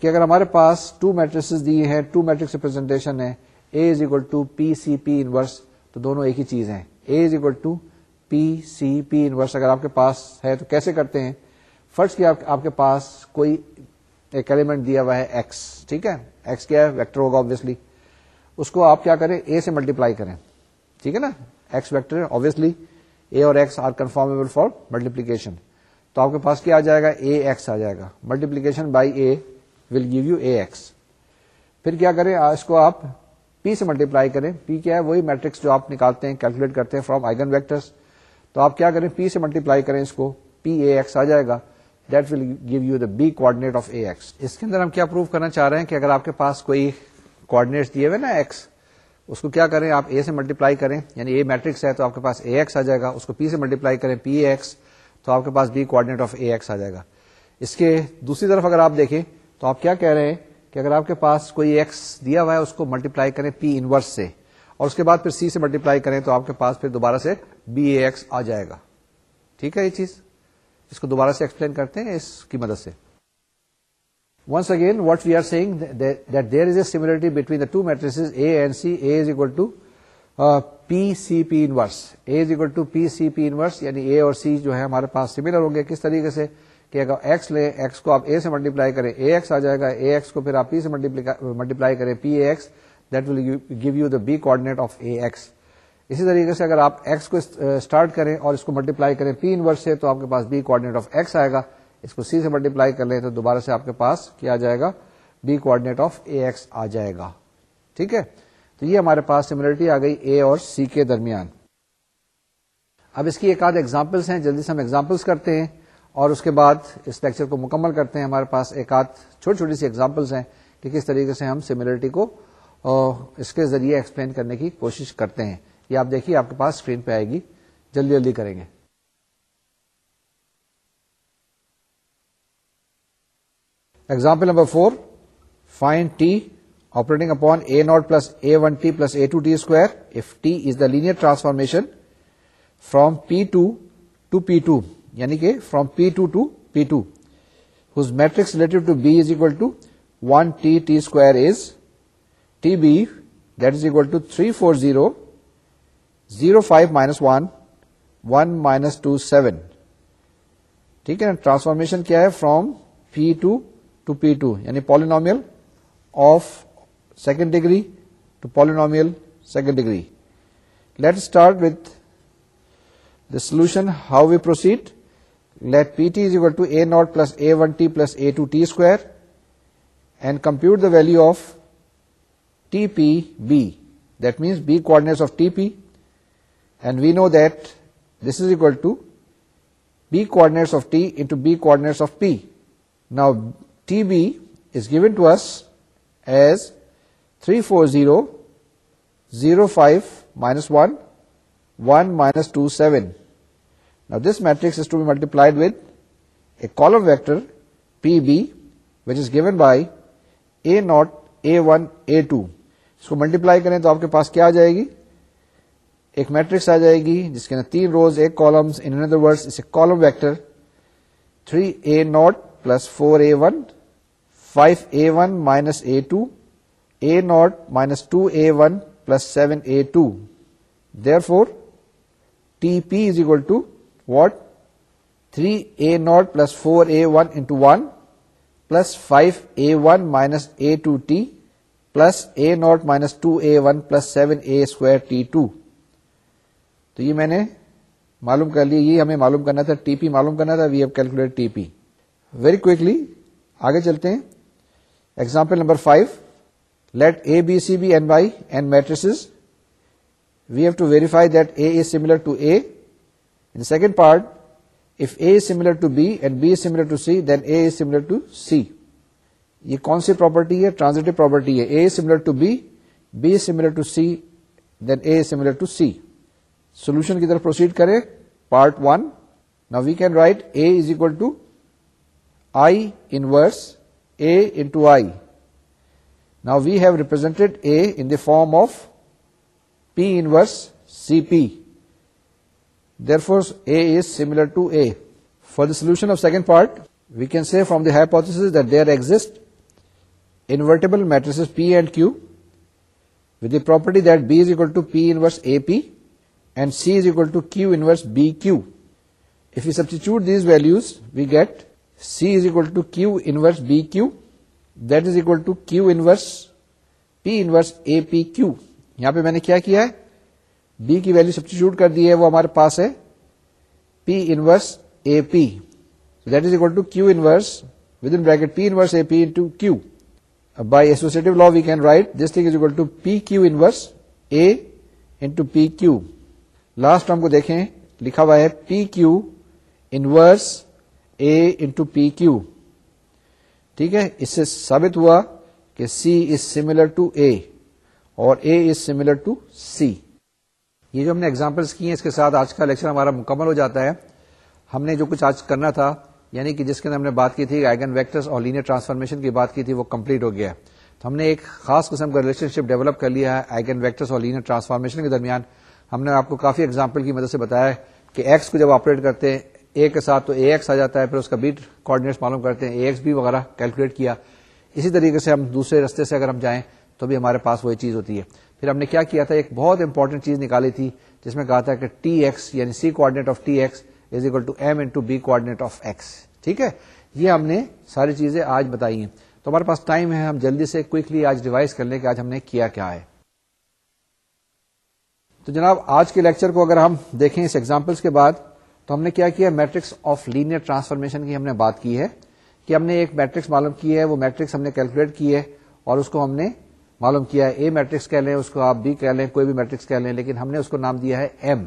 کہ اگر ہمارے پاس ٹو میٹرس دیے ہیں ٹو میٹرکس ریپرزینٹیشن ہے A is equal to P C P inverse تو دونوں ایک ہی چیز ہیں۔ A is equal to P C P inverse اگر آپ کے پاس ہے تو کیسے کرتے ہیں؟ فرض کیا آپ کے پاس کوئی ایک ایلیمنٹ دیا ہوا ہے ایکس ٹھیک ہے؟ ایکس کیا ہے؟ ویکٹر ہوگا آبیسلی اس کو آپ کیا کریں؟ اے سے ملٹیپلائی کریں، ٹھیک ہے نا؟ ایکس ویکٹر آبیسلی اے اور X are conformable for multiplication تو آپ کے پاس کیا آ جائے گا؟ اے ایکس آ جائے گا۔ Multiplication by A will give you A X پھر کیا کریں؟ اس کو آپ پی سے ملٹیپلائی کریں۔ پی کیا ہے؟ وہی میٹرکس جو آپ نکالتے ہیں کیلکولیٹ کرتے ہیں فرام آئگن ویکٹرس تو آپ کیا کریں؟ پی سے ملٹیپلائی کریں اس کو۔ پی اے ایکس آ جائے گا۔ That will give you the B coordinate of A X اس کے اندر ہم کیا پروو کرنا چاہ رہے ہیں کہ اگر آپ کے پاس کوئی کوآڈینیٹس دیے ہوئے نا ایکس اس کو کیا کریں؟ آپ اے سے ملٹیپلائی کریں یعنی اے میٹرکس ہے تو آپ کے پاس اے ایکس آ جائے گا، اس کو پی سے ملٹیپلائی کریں پی اے ایکس تو آپ کے پاس B coordinate of A X آ جائے گا۔ اس کے دوسری طرف اگر آپ دیکھیں، تو آپ کیا کہہ رہے ہیں کہ اگر آپ کے پاس کوئی ایکس دیا ہوا ہے، اس کو ملٹیپلائی کریں پی انورس سے، اور اس کے بعد پھر سی سے ملٹیپلائی کریں تو آپ کے پاس پھر دوبارہ سے بی اے ایکس آ جائے گا۔ ٹھیک ہے یہ چیز؟ اس کو دوبارہ سے ایکسپلین کرتے ہیں اس کی مدد سے Once again, what we are saying that there is a similarity between the two matrices A and C. A is equal to uh, P C P inverse. A is equal to P C P inverse, یعنی A اور C جو ہے ہمارے پاس سملر ہوں گے کس طریقے سے کہ اگر ایکس لیں ایکس کو آپ اے سے ملٹیپلائی کریں اے ایکس آ جائے گا اے ایکس کو پھر آپ پی سے ملٹیپلائی کریں P A X that will give you the B coordinate of A X اسی طریقے سے اگر آپ ایکس کو اسٹارٹ کریں اور اس کو ملٹیپلائی کریں پی انورس سے، تو آپ کے پاس بی کوآڈینیٹ آف ایکس آئے گا۔ اس کو سی سے ملٹیپلائی کر لیں تو دوبارہ سے آپ کے پاس کیا آ جائے گا؟ B coordinate of A X آ جائے گا۔ ٹھیک ہے؟ تو یہ ہمارے پاس سملرٹی آ گئی اے اور سی کے درمیان۔ اب اس کی ایک آدھ ایگزامپلس ہیں، جلدی سے ہم ایگزامپلس کرتے ہیں اور اس کے بعد اس لیکچر کو مکمل کرتے ہیں۔ ہمارے پاس ایک آدھ چھوٹی چھوٹی سی ایگزامپلس ہیں کہ کس طریقے سے ہم سملرٹی کو اس کے ذریعے ایکسپلین کرنے کی کوشش کرتے ہیں۔ یہ آپ دیکھیے، آپ کے پاس اسکرین پہ آئے گی۔ جلدی جلدی کریں گے۔ Example number four find T operating upon A naught plus A one T plus A two T square if T is the linear transformation from P two to P two یعنی کہ from P two to P two his matrix relative to B is equal to one T T square is T B that is equal to three four zero zero five minus one one minus two seven. ٹھیک ہے نا ٹرانسفارمیشن کیا ہے؟ From P two to P two یعنی polynomial of second degree to polynomial second degree. Let start with the solution, how we proceed. Let P T is equal to A naught plus A one T plus A two T square. And compute the value of T P B, that means B coordinates of T P. And we know that this is equal to B coordinates of T into B coordinates of P now T B is given to us as three four zero zero five minus one one minus two seven Now this matrix is to be multiplied with a column vector PB which is given by A naught, A1, A2. اس کو ملٹیپلائی کریں تو آپ کے پاس کیا آ جائے گی؟ ایک میٹرکس آ جائے گی، جس کے اندر تین روز ایک columns in other word us column vector three A naught plus four A one five A one minus A two A naught minus two A one plus seven A two therefore T P is equal to what three A naught plus four A one into one plus five A one minus A two T plus A naught minus two A one plus seven A square T two تو یہ میں نے معلوم کر لیا، یہ ہمیں معلوم کرنا تھا ٹی پی معلوم کرنا تھا we have calculate T P very quickly آگے چلتے ہیں۔ Example number five let A B C be N by N matrices we have to verify that A is similar to A second part if A similar to B and B similar to C then A is similar to C یہ کون سی پراپرٹی ہے؟ ٹرانزٹو پراپرٹی ہے۔ A similar to B B similar to C then A similar to C solution کی طرف پروسیڈ کرے part one now we can write is equal to I وس A into I now we have represent A in the form of P inverse C P therefore A is similar to A for the solution of second part we can say from the hypothesis that there exist invertible matrices P and Q with the property that B is equal to P inverse A P and C is equal to Q inverse BQ. If we substitute these values, we get get C is equal to Q BQ, that is that is Q inverse P inverse APQ. A P Q یہاں پہ میں نے کیا کیا ہے بی کی ویلو سبسٹیچیوٹ کر دی ہے وہ ہمارے پاس ہے P inverse A P that is equal to Q inverse with in bracket P inverse A P into Q by associative law we can write this thing is equal to P Q inverse A into P Q last ہم کو دیکھیں، لکھا ہوا ہے P Q inverse A into P Q ٹھیک ہے؟ اس سے ثابت ہوا کہ C is similar to A اور A is similar to C یہ جو ہم نے ایگزامپلس کی ہیں، اس کے ساتھ آج کا لیکچر ہمارا مکمل ہو جاتا ہے۔ ہم نے جو کچھ آج کرنا تھا یعنی کہ جس کے اندر ہم نے بات کی تھی آئگن ویکٹرس اور لینئر ٹرانسفارمیشن کی بات کی تھی، وہ کمپلیٹ ہو گیا۔ تو ہم نے ایک خاص قسم کا ریلیشن شپ ڈیولپ کر لیا ہے آئگن ویکٹرس اور لینئر ٹرانسفارمیشن کے درمیان۔ ہم نے آپ کو کافی ایگزامپل کی مدد سے بتایا کہ ایکس کو جب آپریٹ کرتے ہیں اے کے ساتھ تو اے ایکس آ جاتا ہے، پھر اس کا بیٹ کوآڈینیٹس معلوم کرتے ہیں اے ایکس بی وغیرہ کیلکولیٹ کیا۔ اسی طریقے سے ہم دوسرے رستے سے اگر ہم جائیں تو بھی ہمارے پاس وہی چیز ہوتی ہے۔ پھر ہم نے کیا کیا تھا؟ ایک بہت امپورٹنٹ چیز نکالی تھی، جس میں کہا تھا کہ ٹی ایکس یعنی C coordinate of T X is equal to M into B coordinate of X ٹھیک ہے؟ یہ ہم نے ساری چیزیں آج بتائی ہیں۔ تو ہمارے پاس ٹائم ہے، ہم جلدی سے کوکلی آج ریوائز کر لیں کہ آج ہم نے کیا کیا ہے۔ تو جناب، آج کے لیکچر کو اگر ہم دیکھیں اس ایگزامپلس کے بعد، تو ہم نے کیا کیا؟ میٹرکس آف لینئر ٹرانسفارمیشن کی ہم نے بات کی ہے کہ ہم نے ایک میٹرکس معلوم کی ہے، وہ میٹرکس ہم نے کیلکولیٹ کی ہے اور اس کو ہم نے معلوم کیا ہے۔ اے میٹرکس کہہ لیں، اس کو آپ بی کہہ لیں، کوئی بھی میٹرکس کہہ لیں، لیکن ہم نے اس کو نام دیا ہے ایم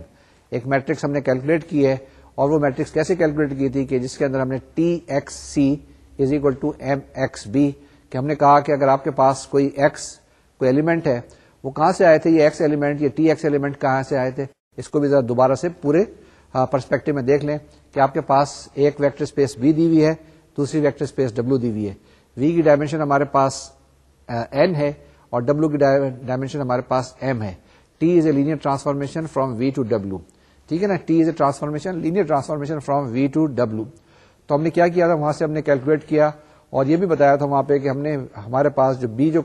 ایک میٹرکس ہم نے کیلکولیٹ کی ہے اور وہ میٹرکس کیسے کیلکولیٹ کی تھی کہ جس کے اندر ہم نے T X C is equal to M X B کہ ہم نے کہا کہ اگر آپ کے پاس کوئی ایکس کوئی ایلیمنٹ ہے وہ کہاں سے آئے تھے؟ یہ ایکس ایلیمنٹ یہ ٹی ایکس ایلیمنٹ کہاں سے آئے تھے؟ اس کو بھی ذرا دوبارہ سے پورے پرسپیکٹو میں دیکھ لیں کہ آپ کے پاس ایک ویکٹر اسپیس بی دی ہوئی ہے، دوسری ویکٹر اسپیس ڈبلو دی ہوئی ہے۔ وی کی ڈائمینشن ہمارے پاس این ہے اور ڈبلو کی ڈائمینشن ہمارے پاس ایم ہے۔ T is a linear transformation from V to W ٹھیک ہے نا؟ T is a transformation linear transformation from V to W تو ہم نے کیا کیا تھا؟ وہاں سے ہم نے کیلکولیٹ کیا۔ اور یہ بھی بتایا تھا وہاں پہ کہ ہم نے ہمارے پاس جو بی جو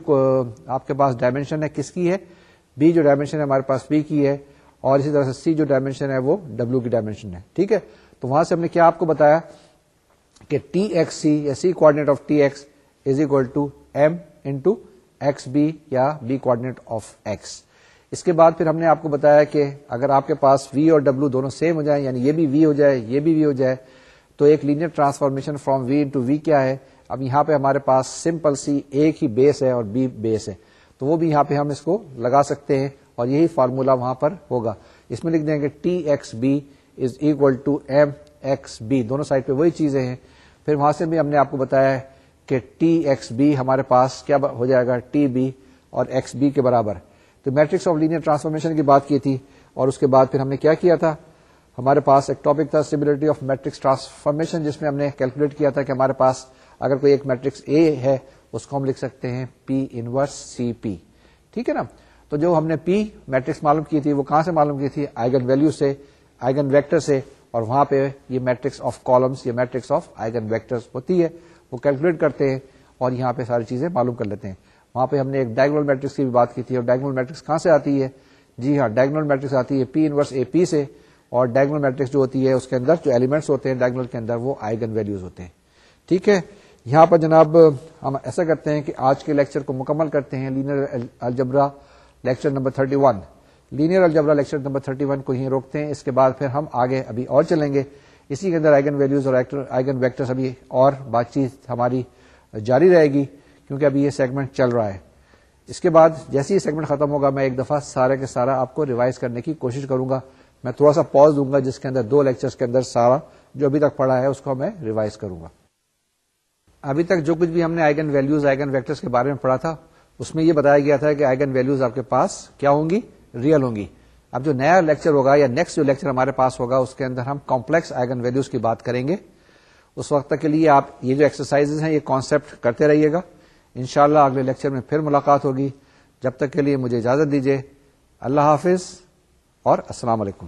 آپ کے پاس ڈائمینشن ہے، کس کی ہے؟ بی جو ڈائمینشن ہے، ہمارے پاس بی کی ہے، اور اسی طرح سے سی جو ڈائمینشن ہے، وہ ڈبلو کی ڈائمینشن ہے، ٹھیک ہے؟ تو وہاں سے ہم نے کیا آپ کو بتایا کہ ٹی ایکس سی یا C coordinate of T X is equal to M into X B یا بی کوآڈینیٹ آف ایکس اس کے بعد پھر ہم نے آپ کو بتایا کہ اگر آپ کے پاس وی اور ڈبلو دونوں سیم ہو جائیں یعنی یہ بھی وی ہو جائے، یہ بھی وی ہو جائے، تو ایک linear transformation from V into V کیا ہے؟ اب یہاں پہ ہمارے پاس سمپل سی ایک ہی بیس ہے اور بی بیس ہے۔ تو وہ بھی یہاں پہ ہم اس کو لگا سکتے ہیں اور یہی فارمولا وہاں پر ہوگا۔ اس میں لکھ دیں گے T X B is equal to M X B دونوں سائڈ پہ وہی چیزیں ہیں۔ پھر وہاں سے بھی ہم نے آپ کو بتایا کہ ٹی ایکس بی ہمارے پاس کیا ہو جائے گا؟ ٹی بی اور ایکس بی کے برابر۔ تو میٹرکس آف لینئر ٹرانسفارمیشن کی بات کی تھی اور اس کے بعد پھر ہم نے کیا کیا تھا؟ ہمارے پاس ایک ٹاپک تھا سیبلٹی آف میٹرکس ٹرانسفارمیشن جس میں ہم نے کیلکولیٹ کیا تھا کہ ہمارے پاس اگر کوئی ایک میٹرکس اے ہے، اس کو ہم لکھ سکتے ہیں پی انورس سی پی ٹھیک ہے نا؟ تو جو ہم نے پی میٹرکس معلوم کی تھی، وہ کہاں سے معلوم کی تھی؟ آئگن ویلو سے آئگن ویکٹر سے، اور وہاں پہ یہ میٹرکس آف کالمس یا میٹرکس آف آئگن ویکٹر ہوتی ہے، وہ کیلکولیٹ کرتے ہیں اور یہاں پہ ساری چیزیں معلوم کر لیتے ہیں۔ وہاں پہ ہم نے ایک ڈائگنل میٹرکس کی بھی بات کی تھی، اور ڈائگنل میٹرکس کہاں سے آتی ہے؟ جی ہاں ڈائگنل میٹرکس آتی ہے پی انورس اے پی سے، اور ڈائگنل میٹرکس جو ہوتی ہے، اس کے اندر جو ایلیمنٹس ہوتے ہیں ڈائگنل کے اندر، وہ آئگن ویلوز ہوتے ہیں۔ ٹھیک ہے؟ یہاں پر جناب ہم ایسا کرتے ہیں کہ آج کے لیکچر کو مکمل کرتے ہیں linear algebra lecture number 31 linear algebra lecture number 31 کو ہی روکتے ہیں۔ اس کے بعد پھر ہم آگے ابھی اور چلیں گے۔ اسی کے اندر آئگن ویلوز اور آئگن ویکٹرز ابھی اور بات چیت ہماری جاری رہے گی کیونکہ ابھی یہ سیگمنٹ چل رہا ہے۔ اس کے بعد جیسے ہی سیگمنٹ ختم ہوگا، میں ایک دفعہ سارے کے سارا آپ کو ریوائز کرنے کی کوشش کروں گا۔ میں تھوڑا سا پوز دوں گا، جس کے اندر دو لیکچرز کے اندر سارا جو ابھی تک پڑھا ہے، اس کو میں ریوائز کروں گا۔ ابھی تک جو کچھ بھی ہم نے آئگن ویلوز آئگن ویکٹرز کے بارے میں پڑھا تھا، اس میں یہ بتایا گیا تھا کہ آئگن ویلوز آپ کے پاس کیا ہوں گی؟ ریئل ہوں گی۔ اب جو نیا لیکچر ہوگا یا نیکسٹ جو لیکچر ہمارے پاس ہوگا، اس کے اندر ہم کمپلیکس آئگن ویلوز کی بات کریں گے۔ اس وقت تک کے لیے آپ یہ جو ایکسرسائز ہیں، یہ کانسیپٹ کرتے رہیے گا۔ انشاءاللہ اگلے لیکچر میں پھر ملاقات ہوگی۔ جب تک کے لیے مجھے اجازت دیجیے اللہ حافظ اور السلام علیکم۔